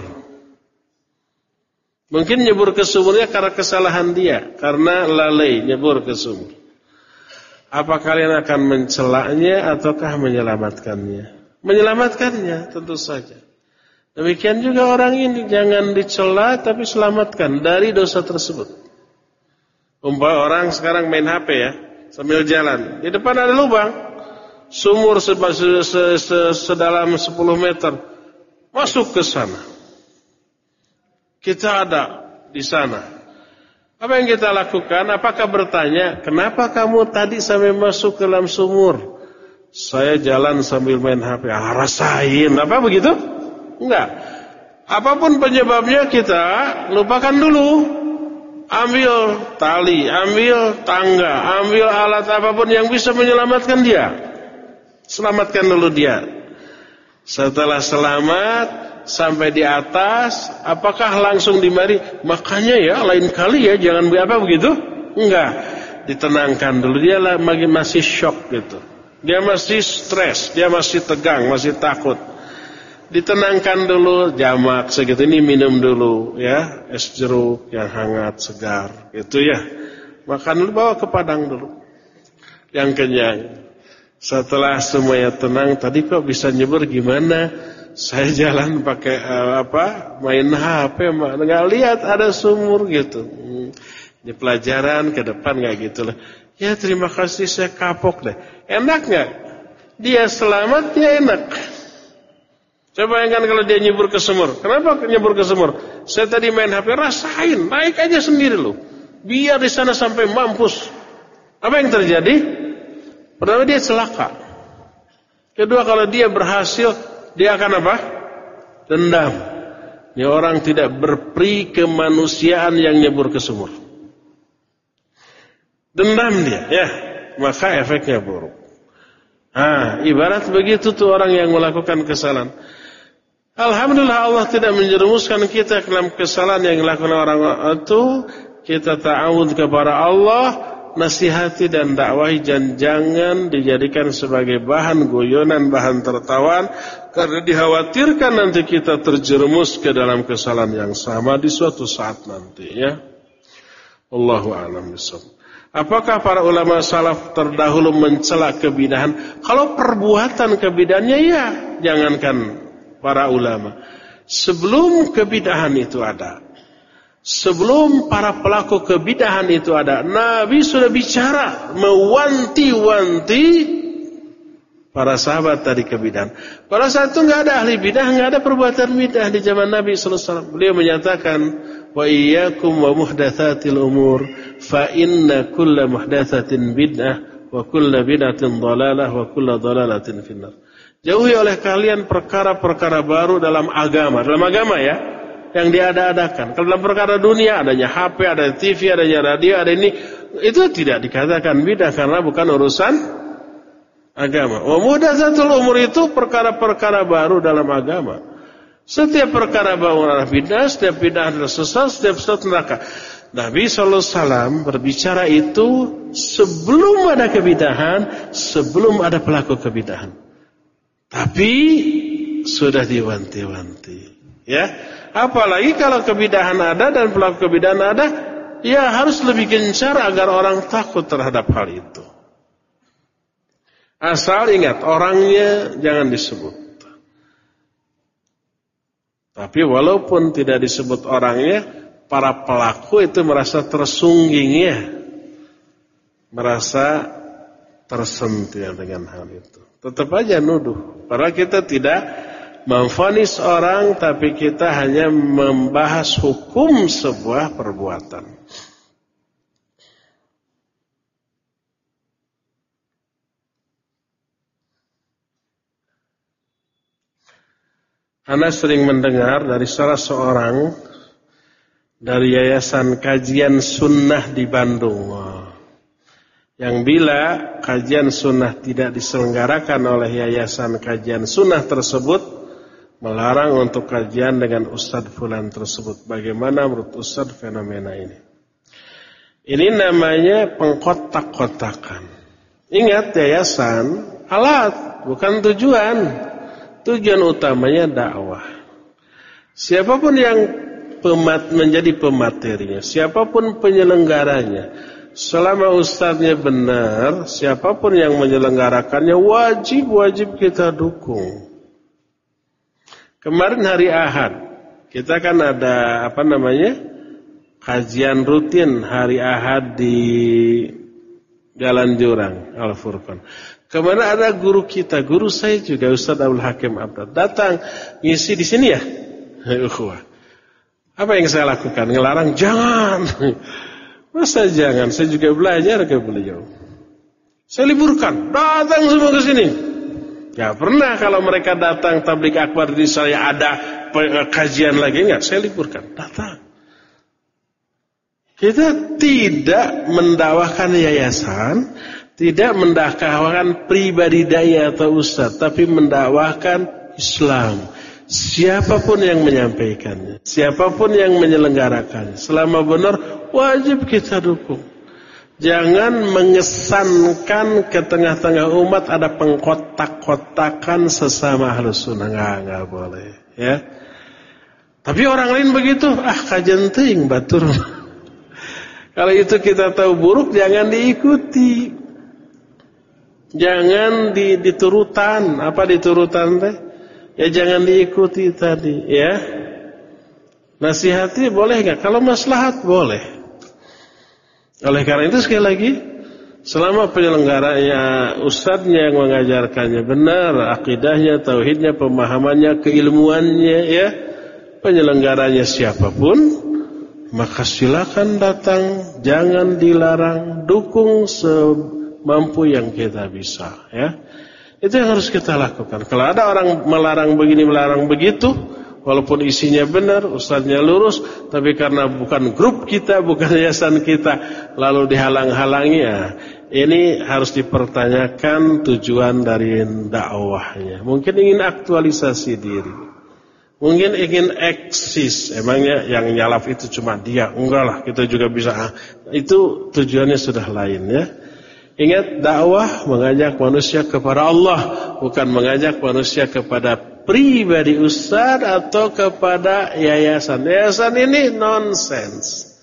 Speaker 1: Mungkin nyebur ke sumurnya karena kesalahan dia, karena lalai nyebur ke sumur. Apa kalian akan mencelaknya ataukah menyelamatkannya? Menyelamatkannya tentu saja. Demikian juga orang ini jangan dicela tapi selamatkan dari dosa tersebut. Umpah orang sekarang main HP ya, sambil jalan. Di depan ada lubang, sumur sedalam 10 meter. Masuk ke sana. Kita ada di sana. Apa yang kita lakukan? Apakah bertanya, kenapa kamu tadi sampai masuk ke dalam sumur? Saya jalan sambil main HP. Ah, rasain. Apa begitu? Enggak. Apa pun penyebabnya kita lupakan dulu. ambil tali, ambil tangga, ambil alat apa pun yang bisa menyelamatkan dia. Selamatkan dulu dia. Setelah selamat sampai di atas, apakah langsung dimari? Makanya ya lain kali ya jangan apa begitu? Enggak. Ditenangkan dulu dia masih shock gitu. Dia masih stres, dia masih tegang, masih takut ditenangkan dulu jamak segitu ini minum dulu ya. Es jeruk yang hangat segar itu ya. Makan dulu bawa ke padang dulu. Yang kenyang. Setelah semuanya tenang tadi kok bisa nyebur gimana? Saya jalan pakai uh, apa main HP nggak lihat ada sumur gitu. Hmm. di pelajaran ke depan nggak gitu lah. Ya terima kasih saya kapok deh. Enak nggak? Dia selamat ya enak Coba bayangkan kalau dia nyebur ke sumur. Kenapa nyebur ke sumur? Saya tadi main HP, rasain, naik aja sendiri loh. Biar di sana sampai mampus. Apa yang terjadi? Pertama dia celaka. Kedua kalau dia berhasil, dia akan apa? Dendam. Ini orang tidak berperi kemanusiaan yang nyebur ke sumur. Dendam dia, ya. Maka efeknya buruk. Ah, ibarat begitu tuh orang yang melakukan kesalahan. Alhamdulillah Allah tidak menjerumuskan kita ke dalam kesalahan yang dilakukan orang itu. Kita ta'awud kepada Allah, nasihati dan dakwahi dan jangan dijadikan sebagai bahan goyonan, bahan tertawan karena dikhawatirkan nanti kita terjerumus ke dalam kesalahan yang sama di suatu saat nanti ya. Allahu a'lam Apakah para ulama salaf terdahulu mencela kebidahan? Kalau perbuatan kebidahannya ya, jangankan para ulama. Sebelum kebidahan itu ada, sebelum para pelaku kebidahan itu ada, Nabi sudah bicara mewanti-wanti para sahabat dari kebidahan. Pada saat itu nggak ada ahli bidah, nggak ada perbuatan bidah di zaman Nabi SAW. Beliau menyatakan, wa iyyakum wa muhdatsatil umur fa inna kulla muhdatsatin bid'ah wa kulla bid'atin dhalalah wa kulla dhalalatin finnar. Jauhi oleh kalian perkara-perkara baru dalam agama. Dalam agama ya. Yang diada-adakan. Kalau dalam perkara dunia adanya HP, ada TV, adanya radio, ada ini. Itu tidak dikatakan bidah karena bukan urusan agama. Wa muhdatsatul umur itu perkara-perkara baru dalam agama. Setiap perkara baru adalah bidah, setiap bidah adalah sesat, setiap sesat neraka. Nabi SAW berbicara itu sebelum ada kebidahan, sebelum ada pelaku kebidahan. Tapi sudah diwanti-wanti. Ya, apalagi kalau kebidahan ada dan pelaku kebidahan ada, ya harus lebih gencar agar orang takut terhadap hal itu. Asal ingat orangnya jangan disebut. Tapi walaupun tidak disebut orangnya, para pelaku itu merasa tersungging ya. Merasa tersentuh dengan hal itu. Tetap aja nuduh. Padahal kita tidak memfonis orang, tapi kita hanya membahas hukum sebuah perbuatan. Anda sering mendengar dari salah seorang dari Yayasan Kajian Sunnah di Bandung yang bila kajian sunnah tidak diselenggarakan oleh yayasan kajian sunnah tersebut melarang untuk kajian dengan Ustadz Fulan tersebut. Bagaimana menurut Ustadz fenomena ini? Ini namanya pengkotak-kotakan. Ingat yayasan alat bukan tujuan. Tujuan utamanya dakwah. Siapa pun yang pemat, menjadi pematerinya, siapa pun penyelenggaranya, Selama ustadznya benar, siapa pun yang menyelenggarakannya wajib-wajib kita dukung. Kemarin hari Ahad, kita kan ada apa namanya? Kajian rutin hari Ahad di Jalan Jurang, Al Furqan. Kemarin ada guru kita, guru saya juga Ustadz Abdul Hakim Abdul datang ngisi di sini ya. Apa yang saya lakukan? Ngelarang jangan. Masa jangan, saya juga belajar ke beliau. Saya liburkan, datang semua ke sini. Ya pernah kalau mereka datang tablik akbar di saya ada kajian lagi enggak, saya liburkan, datang. Kita tidak mendakwahkan yayasan, tidak mendakwahkan pribadi daya atau ustaz, tapi mendakwahkan Islam. Siapa pun yang menyampaikannya, siapa pun yang menyelenggarakannya, selama benar wajib kita dukung. Jangan mengesankan ke tengah-tengah umat ada pengkotak-kotakan sesama halus sunnah. Nggak, nggak boleh. Ya. Tapi orang lain begitu, ah kajenting batur. Kalau itu kita tahu buruk, jangan diikuti. Jangan di, diturutan. Apa diturutan teh? Ya jangan diikuti tadi, ya. Nasihati boleh nggak? Kalau maslahat boleh. Oleh karena itu sekali lagi, selama penyelenggaranya, ustadznya yang mengajarkannya benar, akidahnya, tauhidnya, pemahamannya, keilmuannya, ya penyelenggaranya siapa pun, maka silakan datang, jangan dilarang, dukung semampu yang kita bisa, ya. Itu yang harus kita lakukan. Kalau ada orang melarang begini, melarang begitu, walaupun isinya benar, ustaznya lurus, tapi karena bukan grup kita, bukan yayasan kita, lalu dihalang-halangi, ya, ini harus dipertanyakan tujuan dari dakwahnya. Mungkin ingin aktualisasi diri. Mungkin ingin eksis, emangnya yang nyalaf itu cuma dia, enggak lah, kita juga bisa. Itu tujuannya sudah lain ya. Ingat dakwah mengajak manusia kepada Allah, bukan mengajak manusia kepada pribadi ustaz atau kepada yayasan. Yayasan ini nonsens.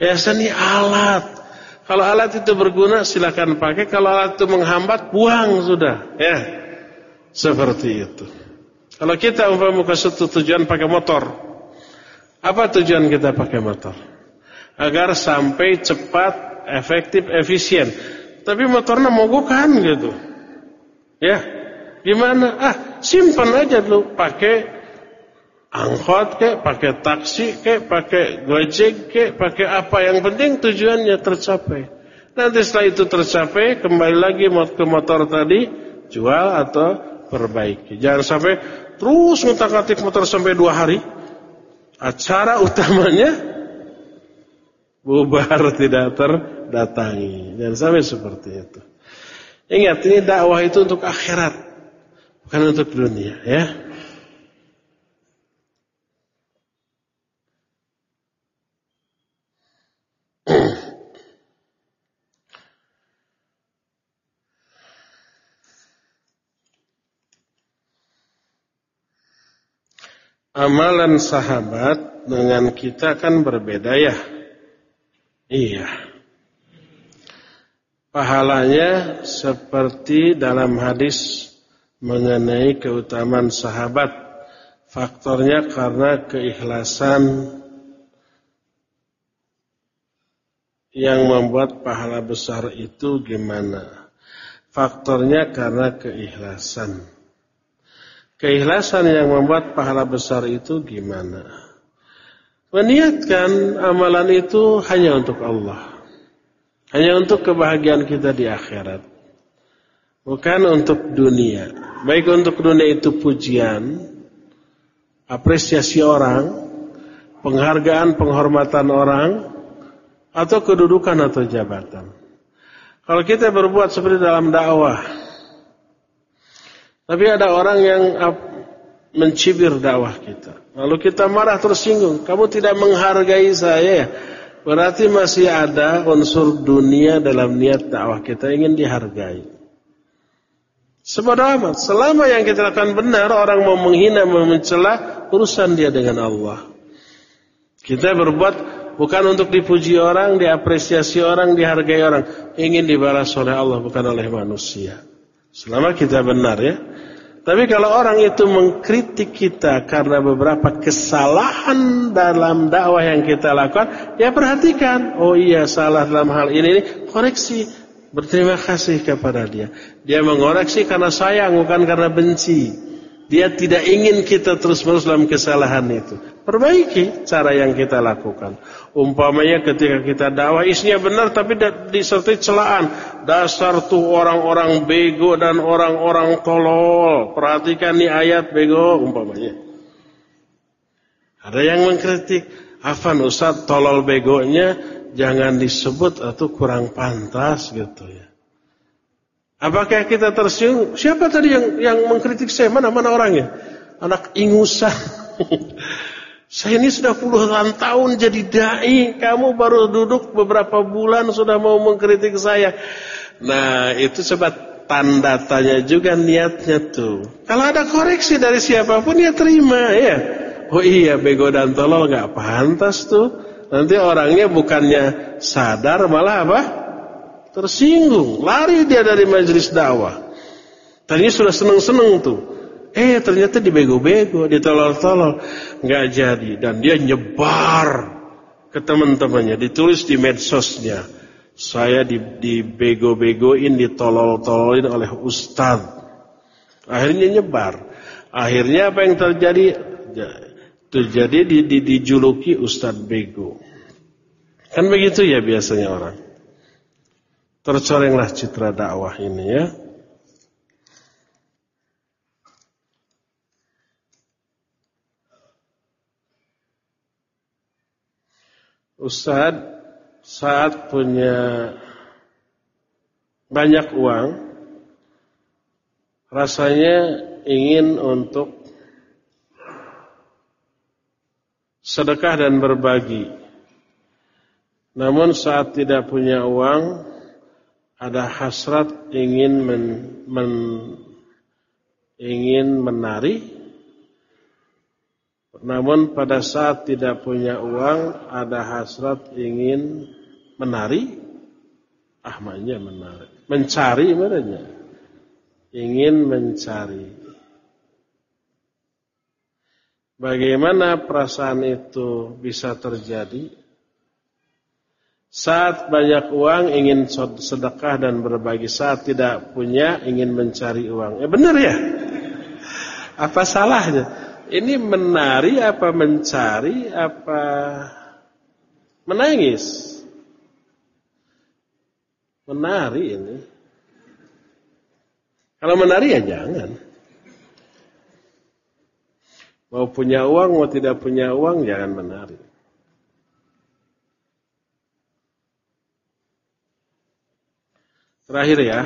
Speaker 1: Yayasan ini alat. Kalau alat itu berguna silakan pakai, kalau alat itu menghambat buang sudah, ya. Seperti itu. Kalau kita umpama ke satu tujuan pakai motor, apa tujuan kita pakai motor? Agar sampai cepat, efektif, efisien. Tapi motornya mogokan gitu. Ya, gimana? Ah, simpan aja dulu, pakai angkot ke, pakai taksi ke, pakai gojek ke, pakai apa yang penting tujuannya tercapai. Nanti setelah itu tercapai, kembali lagi ke motor tadi, jual atau perbaiki. Jangan sampai terus ngutak-atik motor sampai dua hari. Acara utamanya bubar tidak terdatangi. Dan sampai seperti itu. Ingat ini dakwah itu untuk akhirat, bukan untuk dunia, ya. amalan sahabat dengan kita kan berbeda ya. Iya. Pahalanya seperti dalam hadis mengenai keutamaan sahabat. Faktornya karena keikhlasan yang membuat pahala besar itu gimana? Faktornya karena keikhlasan. Keikhlasan yang membuat pahala besar itu gimana? Meniatkan amalan itu hanya untuk Allah. Hanya untuk kebahagiaan kita di akhirat. Bukan untuk dunia. Baik untuk dunia itu pujian, apresiasi orang, penghargaan, penghormatan orang, atau kedudukan atau jabatan. Kalau kita berbuat seperti dalam dakwah, tapi ada orang yang mencibir dakwah kita. Lalu kita marah tersinggung. Kamu tidak menghargai saya. Berarti masih ada unsur dunia dalam niat dakwah kita ingin dihargai. Sebodoh amat. Selama yang kita lakukan benar, orang mau menghina, mau mencela, urusan dia dengan Allah. Kita berbuat bukan untuk dipuji orang, diapresiasi orang, dihargai orang. Ingin dibalas oleh Allah, bukan oleh manusia. Selama kita benar ya. Tapi kalau orang itu mengkritik kita karena beberapa kesalahan dalam dakwah yang kita lakukan, ya perhatikan. Oh iya salah dalam hal ini, koreksi. Berterima kasih kepada dia. Dia mengoreksi karena sayang, bukan karena benci. Dia tidak ingin kita terus-menerus dalam kesalahan itu. Perbaiki cara yang kita lakukan. Umpamanya ketika kita dakwah isinya benar tapi disertai celaan. Dasar tuh orang-orang bego dan orang-orang tolol. Perhatikan nih ayat bego umpamanya. Ada yang mengkritik. Afan Ustaz tolol begonya jangan disebut atau kurang pantas gitu ya. Apakah kita tersinggung? Siapa tadi yang yang mengkritik saya? Mana mana orangnya? Anak ingusan. saya ini sudah puluhan tahun jadi dai, kamu baru duduk beberapa bulan sudah mau mengkritik saya. Nah, itu sebab tanda tanya juga niatnya tuh. Kalau ada koreksi dari siapa pun ya terima ya. Oh iya bego dan tolol nggak pantas tuh. Nanti orangnya bukannya sadar malah apa? Tersinggung, lari dia dari majelis dakwah. Tadinya sudah seneng-seneng tuh. Eh ternyata dibego-bego, ditolol-tolol. nggak jadi. Dan dia nyebar ke teman-temannya. Ditulis di medsosnya. Saya dibego-begoin, ditolol-tololin oleh ustadz. Akhirnya nyebar. Akhirnya apa yang terjadi? Terjadi di, di, dijuluki Ustadz Bego. Kan begitu ya biasanya orang. Tercorenglah citra dakwah ini ya. Ustadz saat punya banyak uang, rasanya ingin untuk sedekah dan berbagi. Namun saat tidak punya uang, ada hasrat ingin men, men, ingin menari. Namun pada saat tidak punya uang, ada hasrat ingin menari. Ah, menari. Mencari merenya. Ingin mencari. Bagaimana perasaan itu bisa terjadi? Saat banyak uang ingin sedekah dan berbagi, saat tidak punya ingin mencari uang. Ya benar ya? Apa salahnya? Ini menari apa mencari apa menangis? Menari ini. Kalau menari ya jangan. Mau punya uang, mau tidak punya uang, jangan menari. Terakhir ya.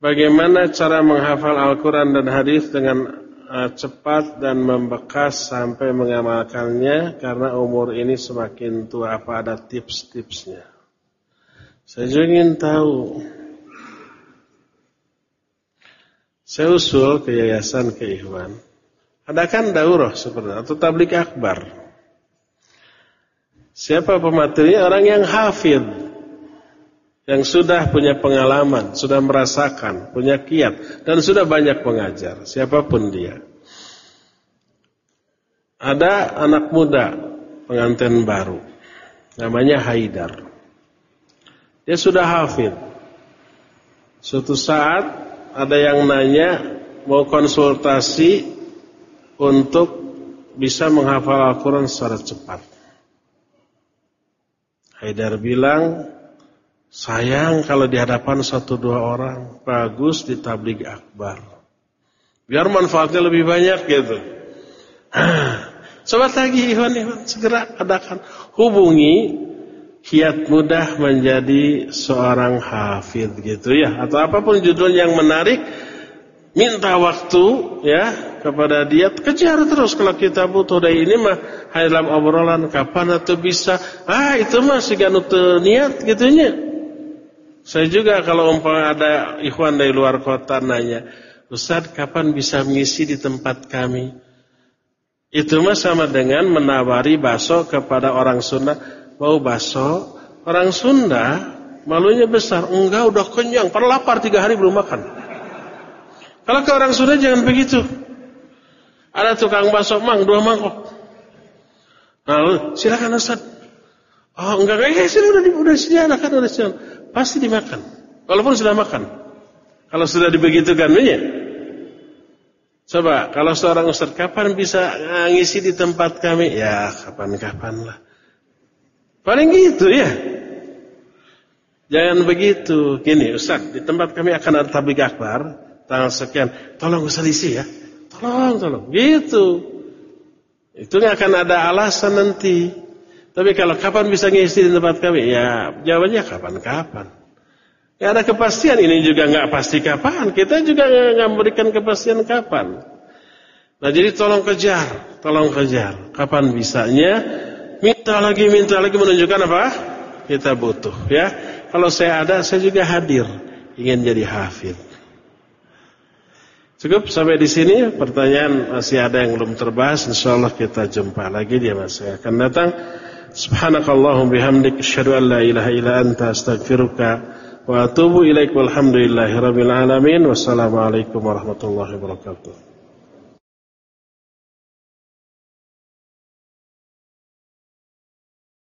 Speaker 1: Bagaimana cara menghafal Al-Quran dan hadis dengan uh, cepat dan membekas sampai mengamalkannya karena umur ini semakin tua apa ada tips-tipsnya? Saya juga ingin tahu. Saya usul ke yayasan ke Ikhwan. Adakan daurah seperti atau tablik akbar. Siapa pematerinya? Orang yang hafid. Yang sudah punya pengalaman, sudah merasakan, punya kiat. Dan sudah banyak mengajar. Siapa pun dia. Ada anak muda, pengantin baru. Namanya Haidar. Dia sudah hafid. Suatu saat ada yang nanya mau konsultasi untuk bisa menghafal Al-Quran secara cepat. Haidar bilang, sayang kalau di hadapan satu dua orang, bagus di tablik akbar. Biar manfaatnya lebih banyak gitu. Sobat lagi Iwan, Iwan, segera adakan. Hubungi kiat mudah menjadi seorang hafid gitu ya. Atau apa pun judul yang menarik minta waktu ya kepada dia. Kejar terus kalau kita butuh. Dari ini mah dalam obrolan kapan atau bisa? Ah itu mah siganu niat gitunya saya juga kalau umpama ada ikhwan dari luar kota nanya Ustaz kapan bisa mengisi di tempat kami? Itu mah sama dengan menawari bakso kepada orang Sunda mau baso, orang Sunda malunya besar. Enggak, udah kenyang. Padahal lapar tiga hari belum makan. Kalau ke orang Sunda jangan begitu. Ada tukang baso mang, dua mangkok. Nah, silakan Ustaz. Oh, enggak, enggak, sini udah, udah sediakan, kan udah sediakan. Pasti dimakan. Walaupun sudah makan. Kalau sudah dibegitukan, ya. Coba, kalau seorang Ustaz, kapan bisa ngisi di tempat kami? Ya, kapan-kapan lah. Paling gitu ya. Jangan begitu. Gini Ustaz, di tempat kami akan ada tablik akbar. Tanggal sekian. Tolong Ustaz isi ya. Tolong, tolong. Gitu. Itu nggak akan ada alasan nanti. Tapi kalau kapan bisa ngisi di tempat kami? Ya jawabannya kapan-kapan. Ya ada kepastian ini juga nggak pasti kapan. Kita juga nggak memberikan kepastian kapan. Nah jadi tolong kejar, tolong kejar. Kapan bisanya? Minta lagi, minta lagi menunjukkan apa? Kita butuh. Ya, kalau saya ada, saya juga hadir. Ingin jadi hafid. Cukup sampai di sini. Pertanyaan masih ada yang belum terbahas. Insya Allah kita jumpa lagi di masa akan datang. Subhanakallahum bihamdik asyhadu an la ilaha illa anta astaghfiruka wa atubu ilaik walhamdulillahi rabbil alamin. Wassalamualaikum warahmatullahi wabarakatuh.